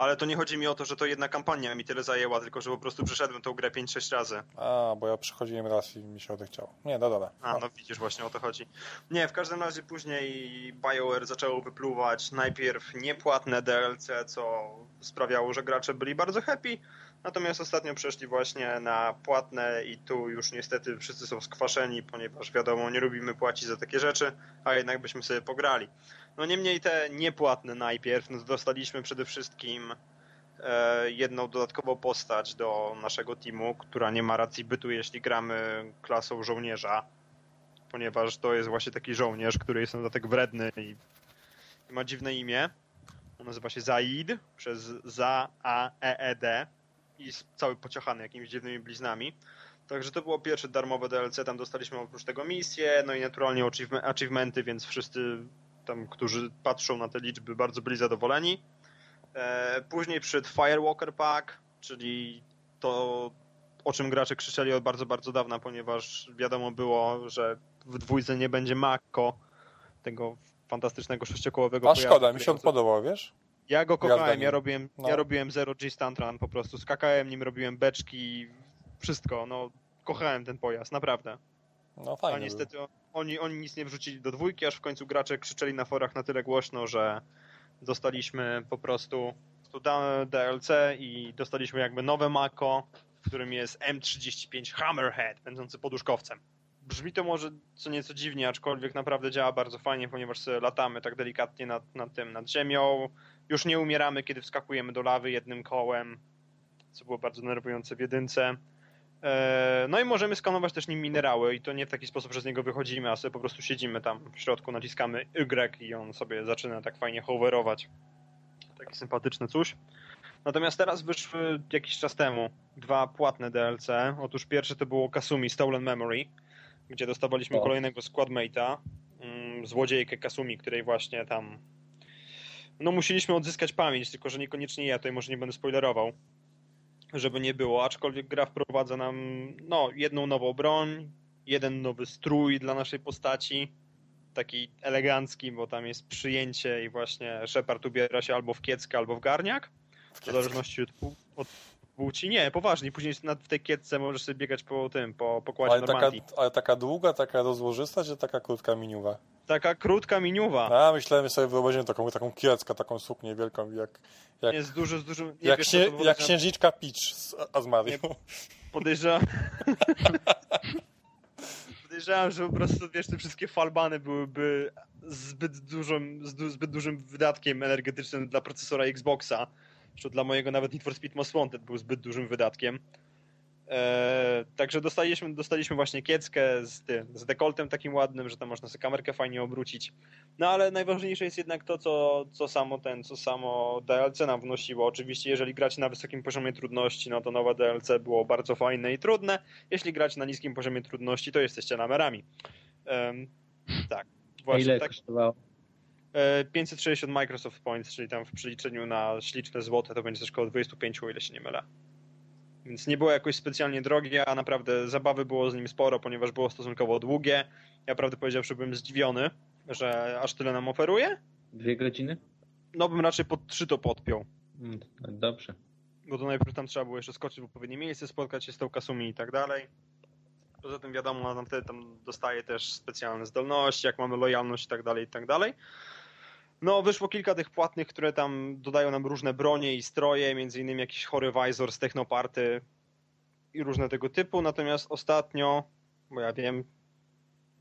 ale to nie chodzi mi o to, że to jedna kampania mi tyle zajęła, tylko że po prostu przeszedłem tą grę 5-6 razy. A, bo ja przychodziłem raz i mi się odechciało. Nie, no dobra. A, no widzisz, właśnie o to chodzi. Nie, w każdym razie później BioWare zaczęło wypluwać najpierw niepłatne DLC, co sprawiało, że gracze byli bardzo happy, natomiast ostatnio przeszli właśnie na płatne i tu już niestety wszyscy są skwaszeni, ponieważ wiadomo, nie lubimy płacić za takie rzeczy, a jednak byśmy sobie pograli. No niemniej te niepłatne najpierw, no dostaliśmy przede wszystkim e, jedną dodatkową postać do naszego teamu, która nie ma racji bytu, jeśli gramy klasą żołnierza, ponieważ to jest właśnie taki żołnierz, który jest na dodatek wredny i, i ma dziwne imię. On nazywa się Zaid przez Za, A, E, E, D i cały pociachany jakimiś dziwnymi bliznami. Także to było pierwsze darmowe DLC, tam dostaliśmy oprócz tego misję, no i naturalnie achievementy, więc wszyscy tam, którzy patrzą na te liczby, bardzo byli zadowoleni. E, później przyszedł Firewalker Pack, czyli to, o czym gracze krzyczeli od bardzo, bardzo dawna, ponieważ wiadomo było, że w dwójce nie będzie Mako, tego fantastycznego sześciokołowego A pojazdu, szkoda, mi się on podobał, wiesz? Ja go kochałem, ja robiłem, No. ja robiłem Zero G Stunt Run po prostu, skakałem nim, robiłem beczki, wszystko, no kochałem ten pojazd, naprawdę. No A fajnie. był. niestety oni, oni nic nie wrzucili do dwójki, aż w końcu gracze krzyczeli na forach na tyle głośno, że dostaliśmy po prostu DLC i dostaliśmy jakby nowe Mako, w którym jest M35 Hammerhead, będący poduszkowcem. Brzmi to może co nieco dziwnie, aczkolwiek naprawdę działa bardzo fajnie, ponieważ latamy tak delikatnie nad, nad tym, nad ziemią. Już nie umieramy, kiedy wskakujemy do lawy jednym kołem, co było bardzo nerwujące w jedynce. E, No i możemy skanować też nim minerały i to nie w taki sposób, że z niego wychodzimy, a sobie po prostu siedzimy tam w środku, naciskamy Y i on sobie zaczyna tak fajnie hoverować. Takie sympatyczne coś. Natomiast teraz wyszły jakiś czas temu dwa płatne DLC. Otóż pierwsze to było Kasumi Stolen Memory, gdzie dostawaliśmy kolejnego squadmate'a, mm, złodziejkę Kasumi, której właśnie tam no musieliśmy odzyskać pamięć, tylko że niekoniecznie ja, tutaj może nie będę spoilerował, żeby nie było, aczkolwiek gra wprowadza nam no, jedną nową broń, jeden nowy strój dla naszej postaci, taki elegancki, bo tam jest przyjęcie i właśnie Shepard ubiera się albo w kieckę, albo w garniak, w zależności od, od płci. Nie, poważnie, później na- w tej kiecce możesz sobie biegać po tym, po pokładzie Ale taka, ale taka długa, taka rozłożysta, czy taka krótka miniuwa? Taka krótka miniuwa. A myślałem sobie, wyobraziłem taką, taką kieckę, taką suknię wielką, jak, jak, Jest dużo, z dużym... Jak, wiesz, było jak za- księżniczka Peach z Azmarii. Podejrzewam... [LAUGHS] Podejrzewam, że po prostu, wiesz, te wszystkie falbany byłyby zbyt dużym, z du- zbyt dużym wydatkiem energetycznym dla procesora Xboxa. Zresztą dla mojego nawet Need for Speed Most Wanted był zbyt dużym wydatkiem. Eee, także dostaliśmy, dostaliśmy właśnie kieckę z, tym, z dekoltem takim ładnym, że tam można sobie kamerkę fajnie obrócić. No ale najważniejsze jest jednak to, co, co samo ten, co samo DLC nam wnosiło. Oczywiście, jeżeli grać na wysokim poziomie trudności, no to nowe DLC było bardzo fajne i trudne. Jeśli grać na niskim poziomie trudności, to jesteście lamerami. Em, tak. Właśnie ile tak. kosztowało? E, 560 Microsoft Points, czyli tam w przeliczeniu na śliczne złote to będzie coś około 25, o ile się nie mylę. Więc nie było jakoś specjalnie drogie, a naprawdę zabawy było z nim sporo, ponieważ było stosunkowo długie. Ja prawdę powiedziawszy byłem zdziwiony, że aż tyle nam oferuje. Dwie godziny? No bym raczej pod 3 to podpiął. Mm, Dobrze. Bo to najpierw tam trzeba było jeszcze skoczyć w odpowiednie miejsce, spotkać się z tą Kasumi i tak dalej. Poza tym wiadomo, tam wtedy tam dostaje też specjalne zdolności, jak mamy lojalność i tak dalej, i tak dalej. No, wyszło kilka tych płatnych, które tam dodają nam różne bronie i stroje, między innymi jakiś chory Visor z Technoparty i różne tego typu. Natomiast ostatnio, bo ja wiem,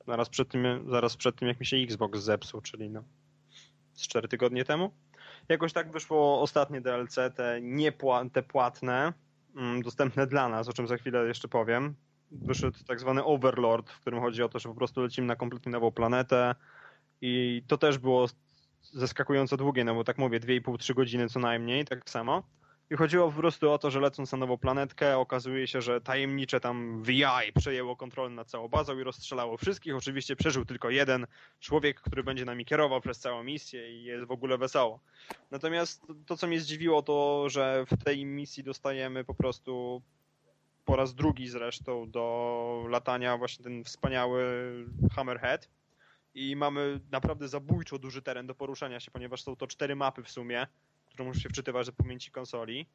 zaraz przed tym, zaraz przed tym jak mi się Xbox zepsuł, czyli no z 4 tygodnie temu, jakoś tak wyszło ostatnie DLC, te, niepła- te płatne, mm, dostępne dla nas, o czym za chwilę jeszcze powiem. Wyszedł tak zwany Overlord, w którym chodzi o to, że po prostu lecimy na kompletnie nową planetę i to też było zaskakująco długie, no bo tak mówię, 2,5-3 godziny co najmniej, tak samo. I chodziło po prostu o to, że lecąc na nową planetkę, okazuje się, że tajemnicze tam VI przejęło kontrolę nad całą bazą i rozstrzelało wszystkich. Oczywiście przeżył tylko jeden człowiek, który będzie nami kierował przez całą misję i jest w ogóle wesoło. Natomiast to- co mnie zdziwiło, to, że w tej misji dostajemy po prostu po raz drugi zresztą do latania właśnie ten wspaniały Hammerhead i mamy naprawdę zabójczo duży teren do poruszania się, ponieważ są to cztery mapy w sumie, które muszą się wczytywać do pamięci konsoli.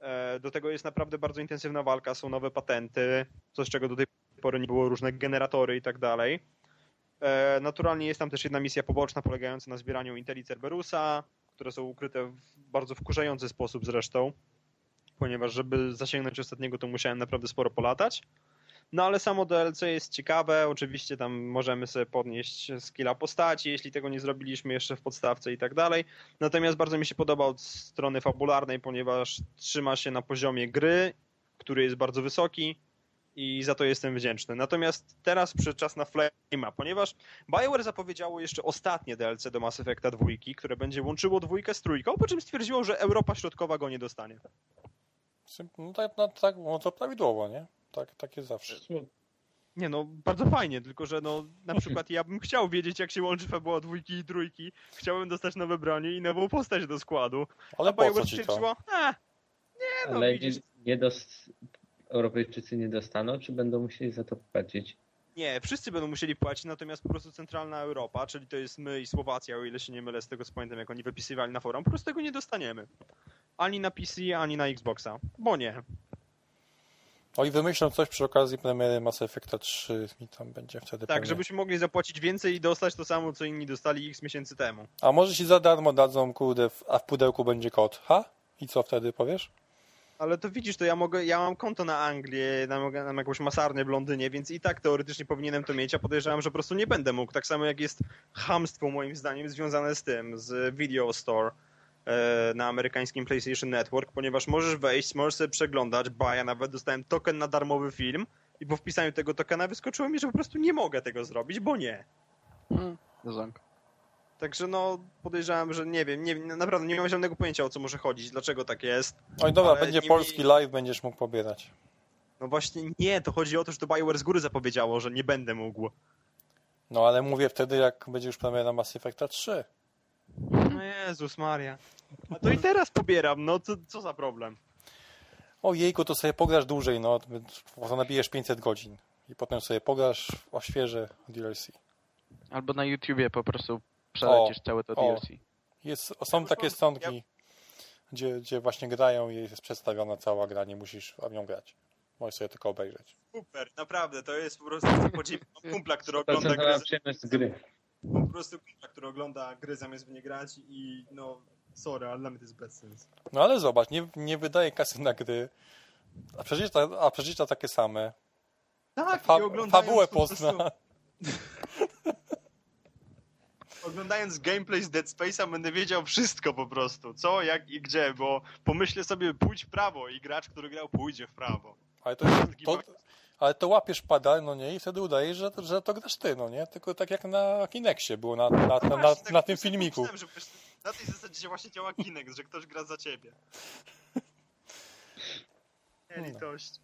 E, Do tego jest naprawdę bardzo intensywna walka, są nowe patenty, coś czego do tej pory nie było, różne generatory i tak dalej. E, Naturalnie jest tam też jedna misja poboczna polegająca na zbieraniu inteli Cerberusa, które są ukryte w bardzo wkurzający sposób zresztą, ponieważ żeby zasięgnąć ostatniego to musiałem naprawdę sporo polatać. No ale samo DLC jest ciekawe, oczywiście tam możemy sobie podnieść skilla postaci, jeśli tego nie zrobiliśmy jeszcze w podstawce i tak dalej. Natomiast bardzo mi się podoba od strony fabularnej, ponieważ trzyma się na poziomie gry, który jest bardzo wysoki i za to jestem wdzięczny. Natomiast teraz przyszedł czas na Flame'a, ponieważ BioWare zapowiedziało jeszcze ostatnie DLC do Mass Effecta 2, które będzie łączyło dwójkę z trójką, po czym stwierdziło, że Europa Środkowa go nie dostanie. No tak, no, tak, no to prawidłowo, nie? Tak, tak jest zawsze. Nie no, bardzo fajnie, tylko że no, na [LAUGHS] przykład ja bym chciał wiedzieć, jak się łączy fabuła dwójki i trójki. Chciałbym dostać nowe bronie i nową postać do składu. Ale A po co ci to? e, nie no, Ale nie, widzisz, nie dos... Europejczycy nie dostaną, czy będą musieli za to płacić? Nie, wszyscy będą musieli płacić, natomiast po prostu centralna Europa, czyli to jest my i Słowacja, o ile się nie mylę z tego co pamiętam, jak oni wypisywali na forum, po prostu tego nie dostaniemy. Ani na PC, ani na Xboxa. Bo nie. O i wymyślą coś przy okazji premiery Mass Effecta 3 i tam będzie wtedy Tak, pewnie. żebyśmy mogli zapłacić więcej i dostać to samo, co inni dostali x miesięcy temu. A może ci za darmo dadzą, kurde, a w pudełku będzie kod. Ha? I co wtedy powiesz? Ale to widzisz, to ja mogę, ja mam konto na Anglię, na, na jakąś masarnię w Londynie, więc i tak teoretycznie powinienem to mieć, a podejrzewam, że po prostu nie będę mógł. Tak samo jak jest hamstwo moim zdaniem związane z tym, z Video Store na amerykańskim PlayStation Network, ponieważ możesz wejść, możesz sobie przeglądać, ba, ja nawet dostałem token na darmowy film i po wpisaniu tego tokena wyskoczyło mi, że po prostu nie mogę tego zrobić, bo nie. Hmm, ząg. Także no, podejrzewam, że nie wiem, nie, naprawdę nie mam żadnego pojęcia o co może chodzić, dlaczego tak jest. Oj, dobra, będzie nie polski live, będziesz mógł pobierać. No właśnie nie, to chodzi o to, że to BioWare z góry zapowiedziało, że nie będę mógł. No ale mówię wtedy, jak będzie już premiera Mass Effecta 3. No Jezus Maria. A to i teraz pobieram, no co, co za problem? O jejku, to sobie pograsz dłużej, no. To nabijesz 500 godzin. I potem sobie pograsz o świeże DLC. Albo na YouTubie po prostu przelecisz całe to o. DLC. Jest, są już takie stronki, gdzie, gdzie właśnie grają i jest przedstawiona cała gra, nie musisz w nią grać. Możesz sobie tylko obejrzeć. Super, naprawdę, to jest po prostu podziw. [LAUGHS] Kumpla, który To ogląda co gry, po prostu kumpla, który ogląda gry zamiast w nie grać i no, sorry, ale dla mnie to jest bez sensu. No ale zobacz, nie, nie wydaje kasy na gry, a przeczyta, a przeczyta takie same. Tak, Fa, i oglądając fabułę po prostu- pozna. [LAUGHS] Oglądając gameplay z Dead Space'a będę wiedział wszystko po prostu, co, jak i gdzie, bo pomyślę sobie pójdź w prawo i gracz, który grał pójdzie w prawo. Ale to, jest, to, ale to łapiesz pada, no nie, i wtedy udaje, że, że to grasz ty, no nie? Tylko tak jak na Kinexie było, na, na, na, na, tak na tym sobie filmiku. na tej zasadzie się właśnie działa Kinect, że ktoś gra za ciebie. [LAUGHS] Nie, No. litość.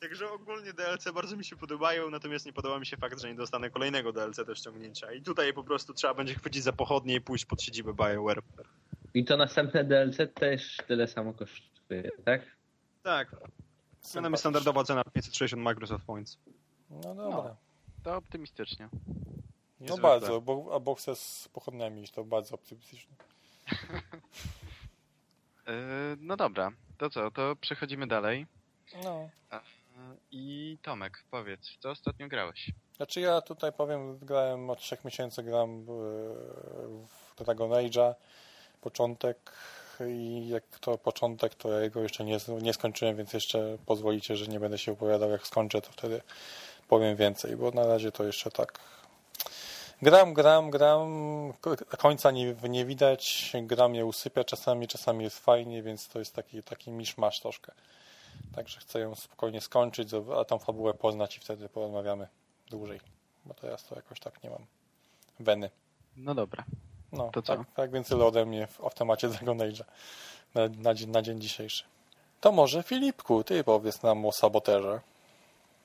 Także ogólnie DLC bardzo mi się podobają, natomiast nie podoba mi się fakt, że nie dostanę kolejnego DLC do ściągnięcia. I tutaj po prostu trzeba będzie chwycić za pochodnie i pójść pod siedzibę BioWare. I to następne DLC też tyle samo kosztuje, tak? Tak, cena mi standardowa cena 560 Microsoft Points. No dobra. To optymistycznie. No Niezwykle. bardzo, bo, a bo chcę z pochodniami to bardzo optymistyczne. [LAUGHS] Yy, no dobra, to co, to przechodzimy dalej. No. I Tomek, powiedz, co ostatnio grałeś? Znaczy ja tutaj powiem, grałem od trzech miesięcy, gram e, w Dragon Age'a, początek i jak to początek, to ja jego jeszcze nie, nie skończyłem, więc jeszcze pozwolicie, że nie będę się opowiadał, jak skończę, to wtedy powiem więcej, bo na razie to jeszcze tak gram, gram, gram, ko- końca nie, nie widać, gra mnie usypia czasami, czasami jest fajnie, więc to jest taki, taki miszmasz troszkę. Także chcę ją spokojnie skończyć, a tą fabułę poznać i wtedy porozmawiamy dłużej, bo teraz to jakoś tak nie mam weny. No dobra. No, To co? tak, tak więc tyle ode mnie w, w temacie [LAUGHS] Dragon Age'a na, na, dzień- na dzień dzisiejszy. To może Filipku, ty powiedz nam o saboterze.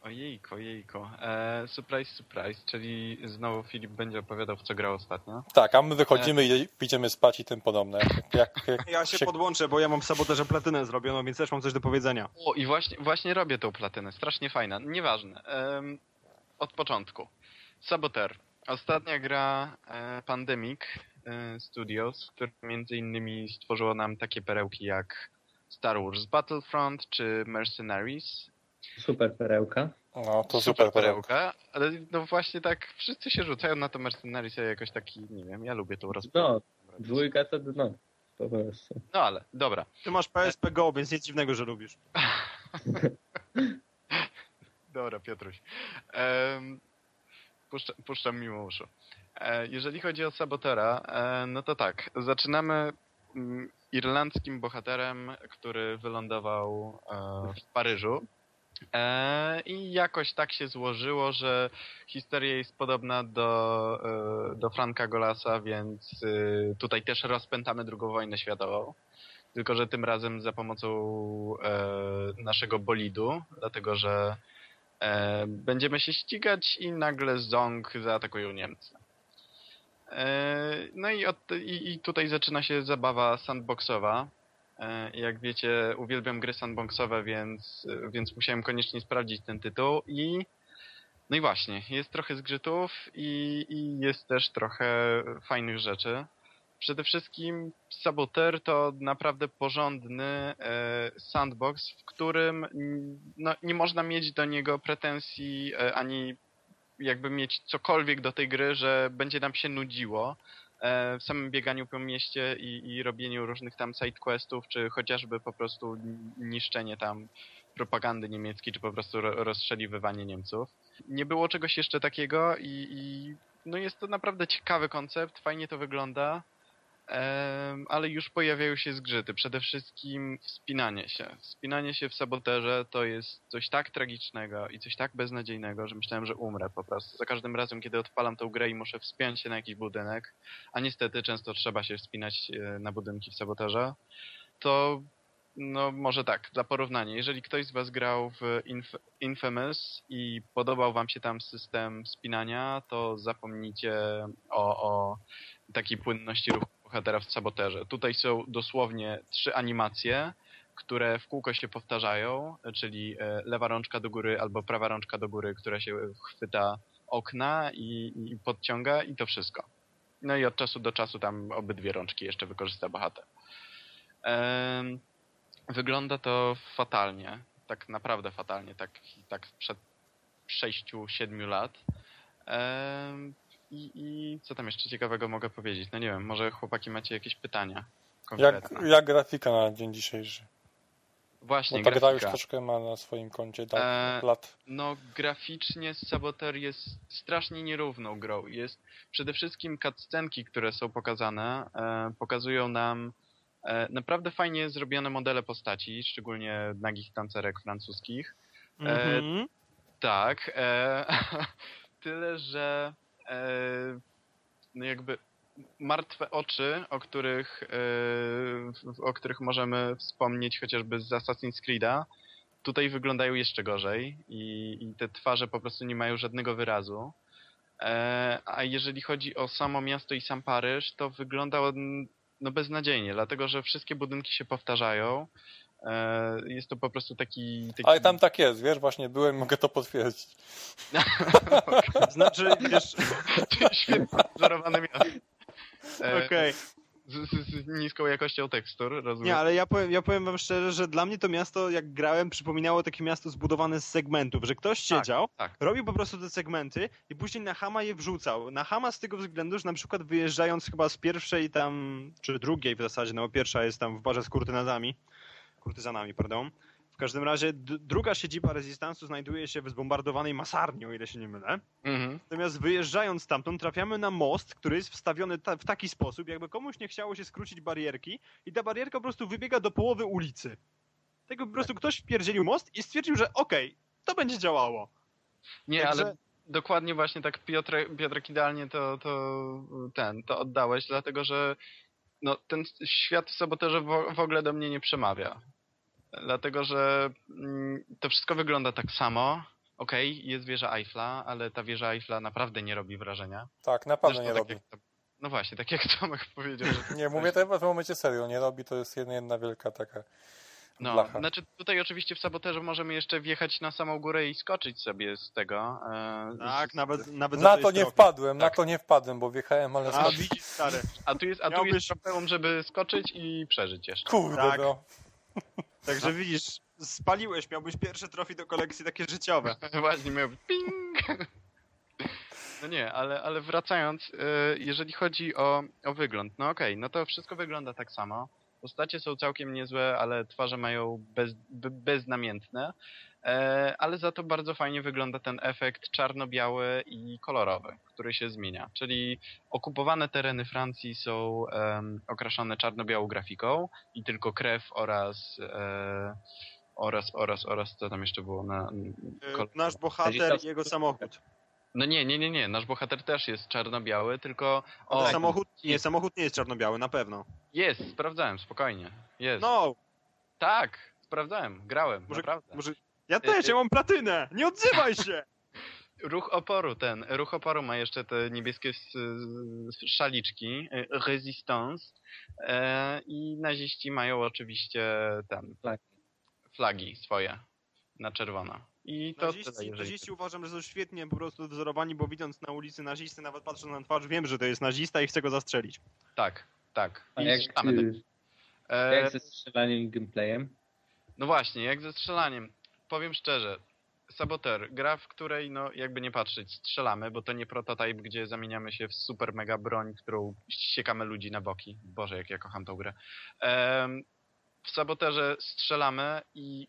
Ojejko, ojejko. E, surprise, surprise, czyli znowu Filip będzie opowiadał, w co grał ostatnio. Tak, a my wychodzimy i idziemy spać i tym podobne. Jak, jak, jak Ja się podłączę, bo ja mam w saboterze platynę zrobioną, więc też mam coś do powiedzenia. O, i właśnie, właśnie robię tą platynę, strasznie fajna. Nieważne. Em, od początku. Saboteur. Ostatnia gra e, Pandemic e, Studios, które między innymi stworzyło nam takie perełki jak Star Wars Battlefront czy Mercenaries. Super perełka. No, to super, perełka. Ale no właśnie tak wszyscy się rzucają na to Mercenaries, ja jakoś taki, nie wiem, ja lubię tą No, rozprawę. dwójka to no. Po prostu. No ale, dobra. Ty masz PSP Go, więc nic dziwnego, że lubisz. [LAUGHS] Dobra, Piotruś. Em, puszcza, puszczam mimo uszu. E, jeżeli chodzi o Sabotora, e, no to tak. Zaczynamy mm, irlandzkim bohaterem, który wylądował e, w Paryżu. I jakoś tak się złożyło, że historia jest podobna do, do Franka Golasa, więc e, tutaj też rozpętamy II wojnę światową. Tylko, że tym razem za pomocą naszego bolidu, dlatego że będziemy się ścigać i nagle Zong zaatakują Niemcy. E, no i, od, i, i tutaj zaczyna się zabawa sandboxowa. E, jak wiecie, uwielbiam gry sandboxowe, więc, więc musiałem koniecznie sprawdzić ten tytuł i No i właśnie, jest trochę zgrzytów i, i jest też trochę fajnych rzeczy. Przede wszystkim Saboteur to naprawdę porządny e, sandbox, w którym no, nie można mieć do niego pretensji ani jakby mieć cokolwiek do tej gry, że będzie nam się nudziło e, w samym bieganiu po mieście i, i robieniu różnych tam sidequestów, czy chociażby po prostu niszczenie tam propagandy niemieckiej, czy po prostu ro- rozstrzeliwywanie Niemców. Nie było czegoś jeszcze takiego i, i no jest to naprawdę ciekawy koncept, fajnie to wygląda. Ale już pojawiają się zgrzyty. Przede wszystkim wspinanie się. Wspinanie się w saboterze to jest coś tak tragicznego i coś tak beznadziejnego, że myślałem, że umrę po prostu. Za każdym razem, kiedy odpalam tą grę i muszę wspiąć się na jakiś budynek, a niestety często trzeba się wspinać e, na budynki w saboterze, to no może tak, dla porównania. Jeżeli ktoś z Was grał w Inf Infamous i podobał Wam się tam system wspinania, to zapomnijcie o, o takiej płynności ruchu bohatera w saboterze. Tutaj są dosłownie trzy animacje, które w kółko się powtarzają, czyli e, lewa rączka do góry albo prawa rączka do góry, która się chwyta okna i, i podciąga i to wszystko. No i od czasu do czasu tam obydwie rączki jeszcze wykorzysta bohater. Wygląda to fatalnie, tak naprawdę fatalnie, tak, tak przed 6-7 lat. I, I co tam jeszcze ciekawego mogę powiedzieć? No nie wiem, może chłopaki macie jakieś pytania Jak, konkretne. jak grafika na dzień dzisiejszy? Właśnie, Bo ta gra już grafika. troszkę ma na swoim koncie tak, Eee, lat. No, graficznie Saboteur jest strasznie nierówną grą. Jest przede wszystkim cutscenki, które są pokazane, e, pokazują nam e, naprawdę fajnie zrobione modele postaci, szczególnie nagich tancerek francuskich. Mhm. Tak, e, [LAUGHS] tyle, że e, no jakby martwe oczy, o których, e, o których możemy wspomnieć chociażby z Assassin's Creed'a, tutaj wyglądają jeszcze gorzej i, i te twarze po prostu nie mają żadnego wyrazu. E, a jeżeli chodzi o samo miasto i sam Paryż, to wygląda on, no beznadziejnie, dlatego że wszystkie budynki się powtarzają. E, jest to po prostu taki... taki... Ale tam tak jest, wiesz, właśnie byłem, mogę to potwierdzić. [LAUGHS] Znaczy, wiesz, [LAUGHS] Świetnie wzorowane miasto. E, okej. z, z, z niską jakością tekstur, rozumiem. Nie, ale ja powiem, ja powiem wam szczerze, że dla mnie to miasto, jak grałem, przypominało takie miasto zbudowane z segmentów, że ktoś Tak, siedział, tak. robił po prostu te segmenty i później na Hama je wrzucał. Na Hama z tego względu, że na przykład wyjeżdżając chyba z pierwszej tam, czy drugiej w zasadzie, no bo pierwsza jest tam w barze z kurtynazami, kurtyzanami, pardon. W każdym razie druga siedziba rezystansu znajduje się w zbombardowanej masarni, o ile się nie mylę. Mhm. Natomiast wyjeżdżając stamtąd trafiamy na most, który jest wstawiony ta, w taki sposób, jakby komuś nie chciało się skrócić barierki i ta barierka po prostu wybiega do połowy ulicy. Tego po prostu ktoś wpierdzielił most i stwierdził, że okej, to będzie działało. Nie, Także- ale dokładnie właśnie tak Piotrek, Piotrek idealnie to, to ten, to oddałeś, dlatego że no, ten świat w saboterze w, w ogóle do mnie nie przemawia. Dlatego, że mm, to wszystko wygląda tak samo. Okej, jest wieża Eiffla, ale ta wieża Eiffla naprawdę nie robi wrażenia. Tak, na pewno Zresztą nie tak robi. to, no właśnie, tak jak Tomek powiedział. Nie, mówię to w tym momencie serio, nie robi, to jest jedna, jedna wielka taka No, blacha. znaczy tutaj oczywiście w saboterze możemy jeszcze wjechać na samą górę i skoczyć sobie z tego. E, Tak, z, nawet, nawet Na to nie wpadłem, na Tak. to nie wpadłem, bo wjechałem, ale... A widzisz, stary. A tu jest, a tu Miałbyś- jest trofeum, żeby skoczyć i przeżyć jeszcze. Kurde, Tak. no. Także widzisz, spaliłeś, miałbyś pierwsze trofii do kolekcji takie życiowe. [LAUGHS] Właśnie miał być ping! [LAUGHS] No nie, ale, ale wracając, y, jeżeli chodzi o, o wygląd, no okej, no to wszystko wygląda tak samo. Postacie są całkiem niezłe, ale twarze mają bez, be- beznamiętne. E, ale za to bardzo fajnie wygląda ten efekt czarno-biały i kolorowy, który się zmienia. Czyli okupowane tereny Francji są em, okraszone czarno-białą grafiką i tylko krew oraz, e, oraz, oraz, oraz co tam jeszcze było na... Y, Nasz bohater i jego samochód. No nie, nie, nie, nie. Nasz bohater też jest czarno-biały, tylko. O, samochód, nie, samochód nie jest czarno-biały, na pewno. Jest, sprawdzałem, spokojnie. Jest. No, Tak, sprawdzałem, grałem, Może- naprawdę. może... Ja też, ja mam platynę! Nie odzywaj się! [LAUGHS] [LAUGHS] Ruch oporu ten, ruch oporu ma jeszcze te niebieskie szaliczki, y, resistance e, i naziści mają oczywiście ten, Flagi. flagi swoje na czerwono. I to Naziści, tyle, naziści uważam, że są świetnie po prostu wzorowani, bo widząc na ulicy nazisty, nawet patrząc na twarz, wiem, że to jest nazista i chcę go zastrzelić. Tak, tak. A I jak, strzelamy do- y, E, jak ze strzelaniem i gameplayem? No właśnie, jak ze strzelaniem. Powiem szczerze, Saboteur, gra, w której, no jakby nie patrzeć, strzelamy, bo to nie prototyp, gdzie zamieniamy się w super mega broń, którą siekamy ludzi na boki. Boże, jak ja kocham tą grę. Em, w Saboterze strzelamy i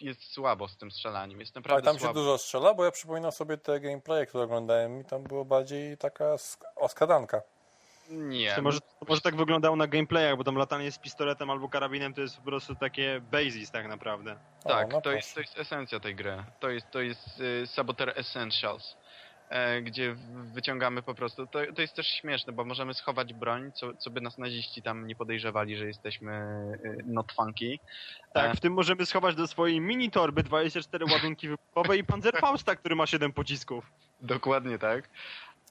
jest słabo z tym strzelaniem. Jest Ale naprawdę tam się słabo. dużo strzela, bo ja przypominam sobie te gameplaye, które oglądałem i tam było bardziej taka sk- oskadanka. Nie, To może, to może tak wyglądało na gameplayach, bo tam latanie z pistoletem albo karabinem to jest po prostu takie basis tak naprawdę. Tak, O, no to, jest, proszę. to jest esencja tej gry. To jest, to jest y, Saboteur Essentials, e, gdzie wyciągamy po prostu. To, to jest też śmieszne, bo możemy schować broń, co, co by nas naziści tam nie podejrzewali, że jesteśmy y, not funky. Tak, E. w tym możemy schować do swojej mini torby 24 ładunki wybuchowe i Panzerfausta, [LAUGHS] który ma 7 pocisków. Dokładnie tak.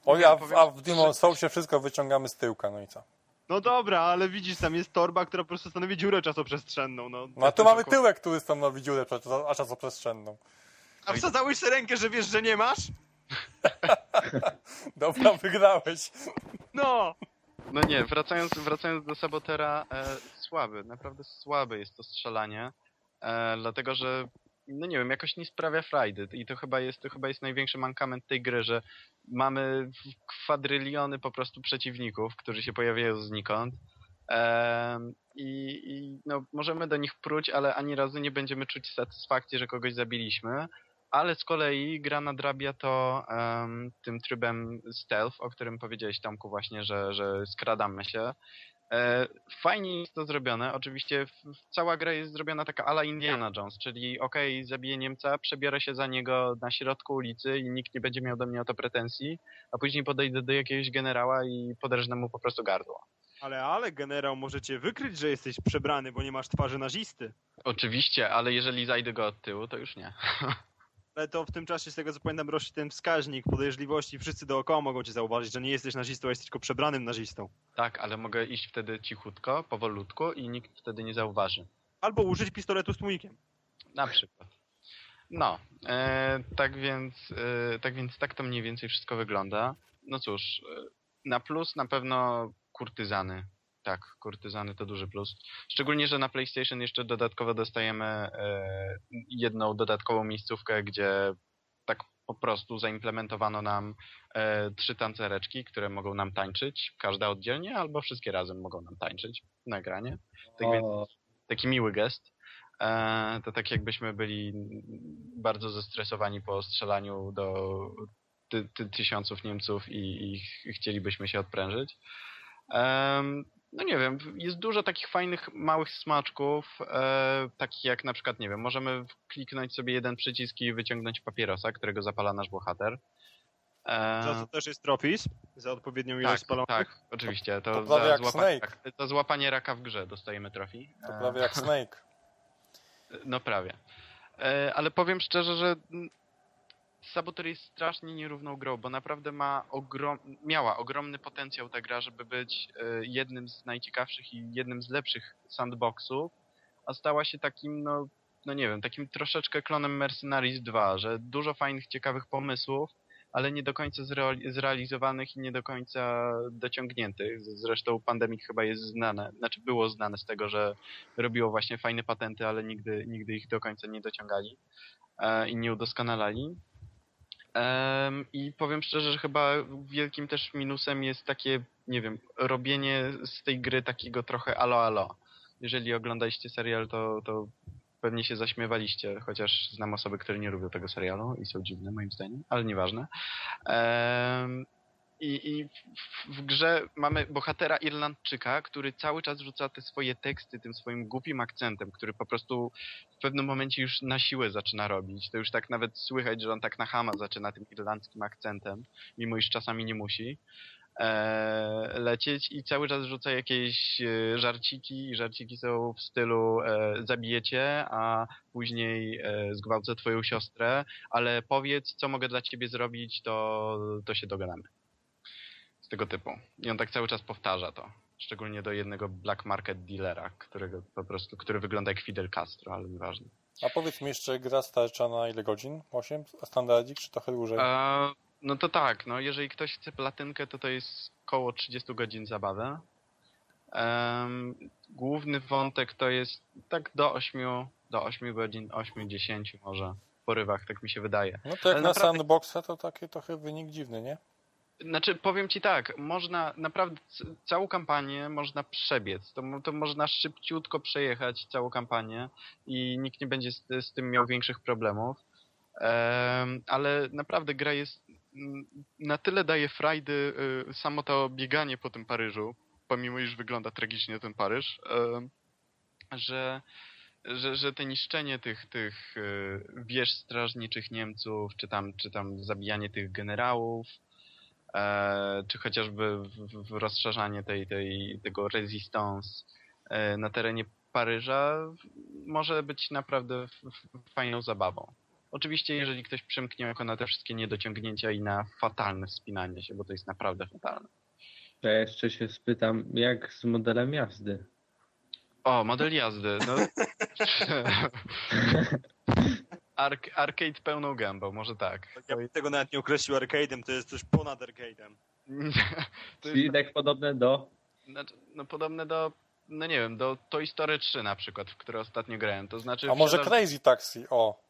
O ja, powiem- a w Demon Soulsie wszystko wyciągamy z tyłka, no i co? No dobra, ale widzisz, tam jest torba, która po prostu stanowi dziurę czasoprzestrzenną. No, No a tu mamy są- tyłek, który stanowi dziurę, czasoprzestrzenną. A wsadzałeś sobie rękę, że wiesz, że nie masz? [LAUGHS] Dobra, wygrałeś. No! No nie, wracając, wracając do Sabotera, e, słaby, naprawdę słabe jest to strzelanie, e, dlatego że, no nie wiem, jakoś nie sprawia frajdy i to chyba jest, to chyba jest największy mankament tej gry, że mamy kwadryliony po prostu przeciwników, którzy się pojawiają znikąd Em, i, i no, możemy do nich pruć, ale ani razu nie będziemy czuć satysfakcji, że kogoś zabiliśmy. Ale z kolei gra nadrabia to em, tym trybem stealth, o którym powiedziałeś Tomku właśnie, że, że skradamy się. E, fajnie jest to zrobione. Oczywiście cała gra jest zrobiona taka ala Indiana Jones, czyli okej, zabiję Niemca, przebiorę się za niego na środku ulicy i nikt nie będzie miał do mnie o to pretensji, a później podejdę do jakiegoś generała i poderżnę mu po prostu gardło. Ale, ale generał, możecie wykryć, że jesteś przebrany, bo nie masz twarzy nazisty. Oczywiście, ale jeżeli zajdę go od tyłu, to już nie. [LAUGHS] Ale to w tym czasie, z tego co pamiętam, rośnie ten wskaźnik podejrzliwości. Wszyscy dookoła mogą cię zauważyć, że nie jesteś nazistą, a jesteś tylko przebranym nazistą. Tak, ale mogę iść wtedy cichutko, powolutku i nikt wtedy nie zauważy. Albo użyć pistoletu z tłumikiem. Na przykład. No, e, tak więc e, tak więc tak to mniej więcej wszystko wygląda. No cóż, e, na plus na pewno kurtyzany. Tak, kurtyzany to duży plus. Szczególnie, że na PlayStation jeszcze dodatkowo dostajemy e, jedną dodatkową miejscówkę, gdzie tak po prostu zaimplementowano nam e, trzy tancereczki, które mogą nam tańczyć, każda oddzielnie, albo wszystkie razem mogą nam tańczyć na ekranie. Tak więc taki miły gest. E, to tak jakbyśmy byli bardzo zestresowani po strzelaniu do ty, ty, tysiąców Niemców i, i ch- chcielibyśmy się odprężyć. No nie wiem, jest dużo takich fajnych małych smaczków, e, takich jak na przykład, nie wiem, możemy kliknąć sobie jeden przycisk i wyciągnąć papierosa, którego zapala nasz bohater. E, Za co też jest tropis, za odpowiednią ilość tak, spalonych. tak, oczywiście. To, To prawie za, jak złapanie, Snake. tak, za złapanie raka w grze dostajemy trofi. To E, prawie jak Snake. [LAUGHS] No prawie. E, ale powiem szczerze, że Saboteur jest strasznie nierówną grą, bo naprawdę ma ogrom... miała ogromny potencjał ta gra, żeby być e, jednym z najciekawszych i jednym z lepszych sandboxów, a stała się takim, no, no nie wiem, takim troszeczkę klonem Mercenaries 2, że dużo fajnych, ciekawych pomysłów, ale nie do końca zreali- zrealizowanych i nie do końca dociągniętych. Zresztą Pandemic chyba jest znane, znaczy było znane z tego, że robiło właśnie fajne patenty, ale nigdy, nigdy ich do końca nie dociągali e, i nie udoskonalali. Em, I powiem szczerze, że chyba wielkim też minusem jest takie, nie wiem, robienie z tej gry takiego trochę alo alo. Jeżeli oglądaliście serial, to, to pewnie się zaśmiewaliście, chociaż znam osoby, które nie lubią tego serialu i są dziwne moim zdaniem, ale nieważne. Em, i, I w, grze mamy bohatera Irlandczyka, który cały czas rzuca te swoje teksty tym swoim głupim akcentem, który po prostu w pewnym momencie już na siłę zaczyna robić. To już tak nawet słychać, że on tak na chama zaczyna tym irlandzkim akcentem, mimo iż czasami nie musi e, lecieć i cały czas rzuca jakieś e, żarciki i żarciki są w stylu e, zabijecie, a później e, zgwałcę twoją siostrę, ale powiedz, co mogę dla ciebie zrobić, to, to się dogadamy. Tego typu. I on tak cały czas powtarza to. Szczególnie do jednego black market dealera, którego po prostu, który wygląda jak Fidel Castro, ale nieważne. A powiedz mi jeszcze, gra starcza na ile godzin? 8? A standardzik, czy trochę dłużej? E, no to tak, no jeżeli ktoś chce platynkę, to to jest około 30 godzin zabawy. Główny wątek to jest tak do 8, do 8 godzin, 8-10 może w porywach, tak mi się wydaje. No to jak ale na naprawdę- sandboxa to taki trochę wynik dziwny, nie? Znaczy, powiem ci tak, można naprawdę całą kampanię można przebiec. To, to można szybciutko przejechać całą kampanię i nikt nie będzie z, z tym miał większych problemów. Em, ale naprawdę gra jest mm, na tyle daje frajdy y, samo to bieganie po tym Paryżu, pomimo iż wygląda tragicznie ten Paryż, że, że, że te niszczenie tych, tych y, wież strażniczych Niemców, czy tam, czy tam zabijanie tych generałów, czy chociażby w, w- rozszerzanie tej, tej, tego resistance e, na terenie Paryża może być naprawdę fajną zabawą. Oczywiście, jeżeli ktoś przymknie oko na te wszystkie niedociągnięcia i na fatalne wspinanie się, bo to jest naprawdę fatalne. Ja jeszcze się spytam, jak z modelem jazdy? O, model jazdy. No. [LAUGHS] [LAUGHS] Arc, arcade pełną gębą, może tak. Ja bym tego nawet nie określił arcade'em, to jest coś ponad arcade'em. [LAUGHS] To Czyli jest, tak podobne do... znaczy, no, podobne do, no nie wiem, do Toy Story 3 na przykład, w które ostatnio grałem. To znaczy A może wsiadam- Crazy Taxi? O,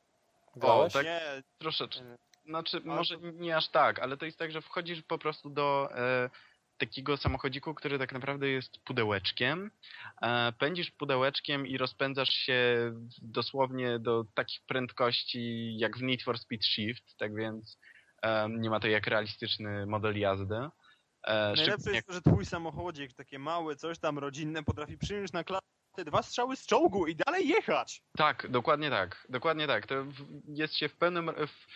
grałeś? tak. Nie, Troszeczkę. Znaczy, Ale może nie aż tak, ale to jest tak, że wchodzisz po prostu do e, takiego samochodziku, który tak naprawdę jest pudełeczkiem. E, pędzisz pudełeczkiem i rozpędzasz się dosłownie do takich prędkości jak w Need for Speed Shift, tak więc e, nie ma to jak realistyczny model jazdy. E, najlepsze jest to, że twój samochodzik, takie małe, coś tam rodzinne, potrafi przyjąć na klatę dwa strzały z czołgu i dalej jechać. Tak, dokładnie tak. Dokładnie tak. To jest się w pełnym. W,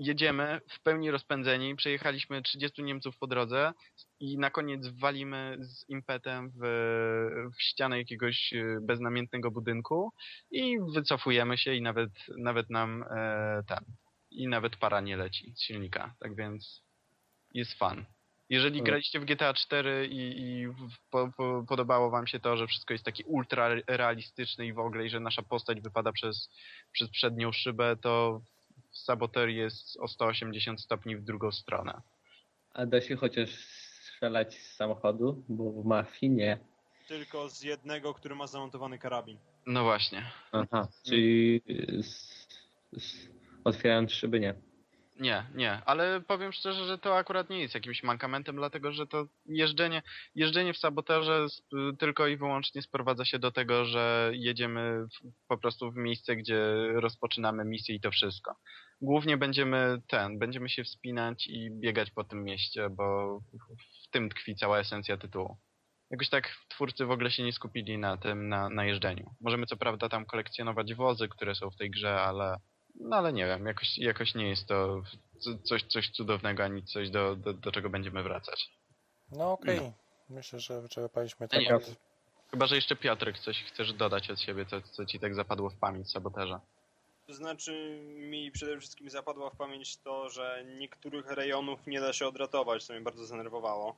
jedziemy w pełni rozpędzeni, przejechaliśmy 30 Niemców po drodze i na koniec walimy z impetem w, w ścianę jakiegoś e, beznamiętnego budynku i wycofujemy się i nawet, nawet nam e, ten. I nawet para nie leci z silnika. Tak więc jest fan. Jeżeli Hmm. graliście w GTA 4 i, i po, po, podobało wam się to, że wszystko jest takie ultra realistyczne i w ogóle, i że nasza postać wypada przez, przez przednią szybę, to Saboteur jest o 180 stopni w drugą stronę. A da się chociaż strzelać z samochodu? Bo w mafii nie. Tylko z jednego, który ma zamontowany karabin. No właśnie. Aha, czyli z, z, otwierając szyby nie. Nie, nie, ale powiem szczerze, że to akurat nie jest jakimś mankamentem, dlatego że to jeżdżenie, jeżdżenie w saboterze sp- tylko i wyłącznie sprowadza się do tego, że jedziemy w, po prostu w miejsce, gdzie rozpoczynamy misję i to wszystko. Głównie będziemy ten, będziemy się wspinać i biegać po tym mieście, bo w tym tkwi cała esencja tytułu. Jakoś tak twórcy w ogóle się nie skupili na tym, na, na jeżdżeniu. Możemy co prawda tam kolekcjonować wozy, które są w tej grze, ale no ale nie wiem, jakoś, jakoś nie jest to co- coś, coś cudownego, ani coś do, do, do czego będziemy wracać. No okej. Myślę, że wyczerpaliśmy A nie. temat. Chyba, że jeszcze Piotrek coś chcesz dodać od siebie, co, co ci tak zapadło w pamięć w saboterze. To znaczy, mi przede wszystkim zapadło w pamięć to, że niektórych rejonów nie da się odratować, co mnie bardzo zdenerwowało.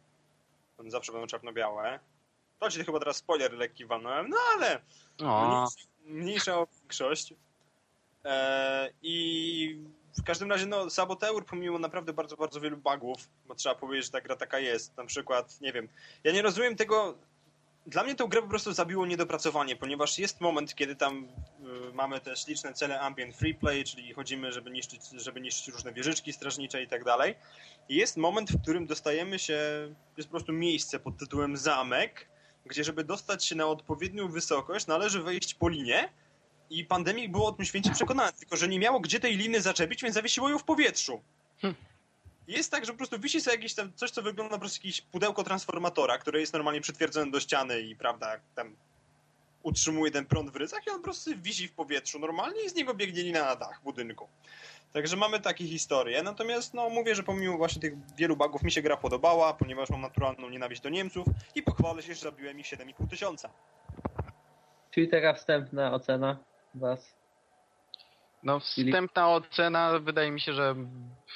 One zawsze będą czarno-białe. To ci chyba teraz spoiler lekki walnąłem, no ale O, mniejsza, mniejsza o większość. E, I w każdym razie, no, Saboteur pomimo naprawdę bardzo, bardzo wielu bugów, bo trzeba powiedzieć, że ta gra taka jest. Na przykład, nie wiem, ja nie rozumiem tego. Dla mnie tę grę po prostu zabiło niedopracowanie, ponieważ jest moment, kiedy tam y, mamy te śliczne cele ambient free play, czyli chodzimy, żeby niszczyć, żeby niszczyć różne wieżyczki strażnicze i tak dalej. I jest moment, w którym dostajemy się, jest po prostu miejsce pod tytułem zamek, gdzie żeby dostać się na odpowiednią wysokość, należy wejść po linie, i Pandemic było o tym święcie przekonany, tylko że nie miało gdzie tej liny zaczepić, więc zawiesiło ją w powietrzu. Hm. Jest tak, że po prostu wisi sobie jakieś tam coś, co wygląda po prostu jakieś pudełko transformatora, które jest normalnie przytwierdzone do ściany i prawda, tam utrzymuje ten prąd w ryzach i on po prostu wisi w powietrzu normalnie i z niego biegnie lina na dach budynku. Także mamy takie historie. Natomiast no mówię, że pomimo właśnie tych wielu bugów mi się gra podobała, ponieważ mam naturalną nienawiść do Niemców i pochwalę się, że zabiłem ich 7,5 tysiąca. Czyli taka wstępna ocena was? no wstępna ocena, wydaje mi się, że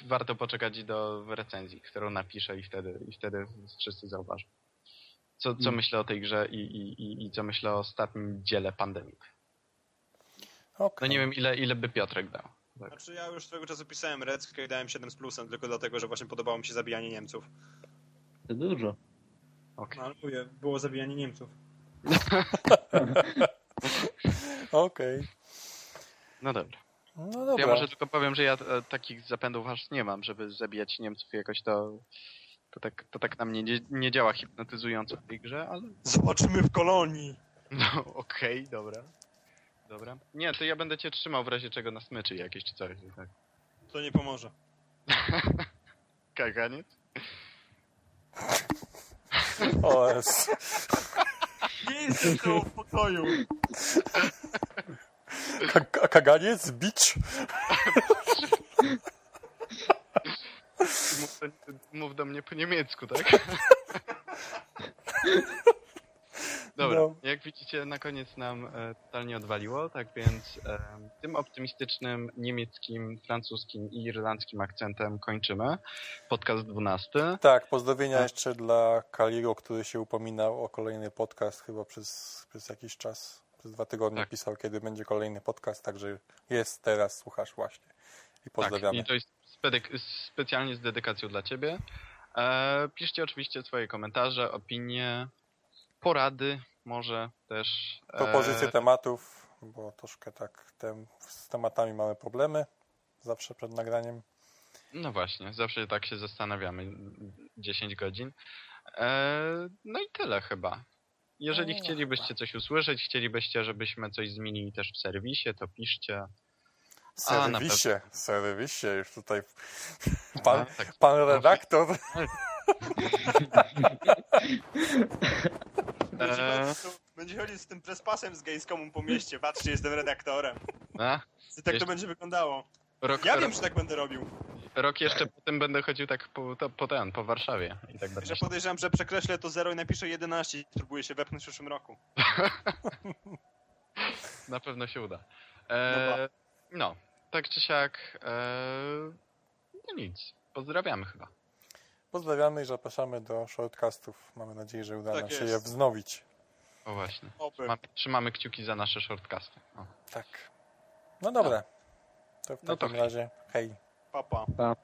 warto poczekać do recenzji, którą napiszę i wtedy, i wtedy wszyscy zauważą. Co, co Mm. myślę o tej grze i, i, i, i co myślę o ostatnim dziele Pandemic. No Okej. nie wiem, ile, ile by Piotrek dał. Tak. Znaczy ja już swego czasu pisałem Reckę i dałem 7 z plusem, tylko dlatego, że właśnie podobało mi się zabijanie Niemców. To dużo. Okej. No ale mówię, było zabijanie Niemców. [LAUGHS] Okej. No dobra. No dobra. Ja może tylko powiem, że ja e, takich zapędów aż nie mam, żeby zabijać Niemców jakoś to... To tak, to tak na mnie nie, nie działa hipnotyzująco w tej grze, ale Zobaczymy w kolonii! no [LAUGHS] okej, dobra. Dobra. Nie, to ja będę cię trzymał w razie czego na smyczy jakieś czy coś. Tak. To nie pomoże. [LAUGHS] Kaganiec? O, jestem koło w pokoju! Ka- kaganiec? Bicz? Mów do, mów do mnie po niemiecku, tak? [LAUGHS] Dobra, No. jak widzicie, na koniec nam e, totalnie odwaliło, tak więc e, tym optymistycznym niemieckim, francuskim i irlandzkim akcentem kończymy. Podcast 12. Tak, pozdrowienia Tak. jeszcze dla Kaligo, który się upominał o kolejny podcast chyba przez, przez jakiś czas. Przez dwa tygodnie Tak. pisał, kiedy będzie kolejny podcast, także jest teraz, słuchasz właśnie. I Tak, pozdrawiamy. i to jest specjalnie z dedykacją dla ciebie. E, piszcie oczywiście swoje komentarze, opinie, porady, może też. e, Propozycje tematów, bo troszkę tak tem, z tematami mamy problemy zawsze przed nagraniem. No właśnie, zawsze tak się zastanawiamy. 10 godzin. E, no i tyle chyba. Jeżeli No, chcielibyście coś usłyszeć, chcielibyście, żebyśmy coś zmienili też w serwisie, to piszcie. W A, serwisie, w serwisie, już tutaj pan, A, tak. pan redaktor. [LAUGHS] [LAUGHS] [LAUGHS] Będzie, Eee. będzie chodzić z tym prespasem z Gamescomu po mieście. Patrzcie, jestem redaktorem. [LAUGHS] A? I tak to będzie wyglądało. Rok, Ja rok, wiem, że tak będę robił. rok jeszcze potem będę chodził tak po, to, po ten, po Warszawie. I tak będę Że podejrzewam, że przekreślę to 0 i napiszę 11 i spróbuję się wepchnąć w przyszłym roku. [LAUGHS] Na pewno się uda. E, no, tak czy siak. E, no nic. Pozdrawiamy chyba. Pozdrawiamy i zapraszamy do shortcastów. Mamy nadzieję, że uda Tak nam się jest. je wznowić. O właśnie. Trzymamy, trzymamy kciuki za nasze shortcasty. O. Tak. No dobra. To w No to takim hej. razie hej. Papa. Pa.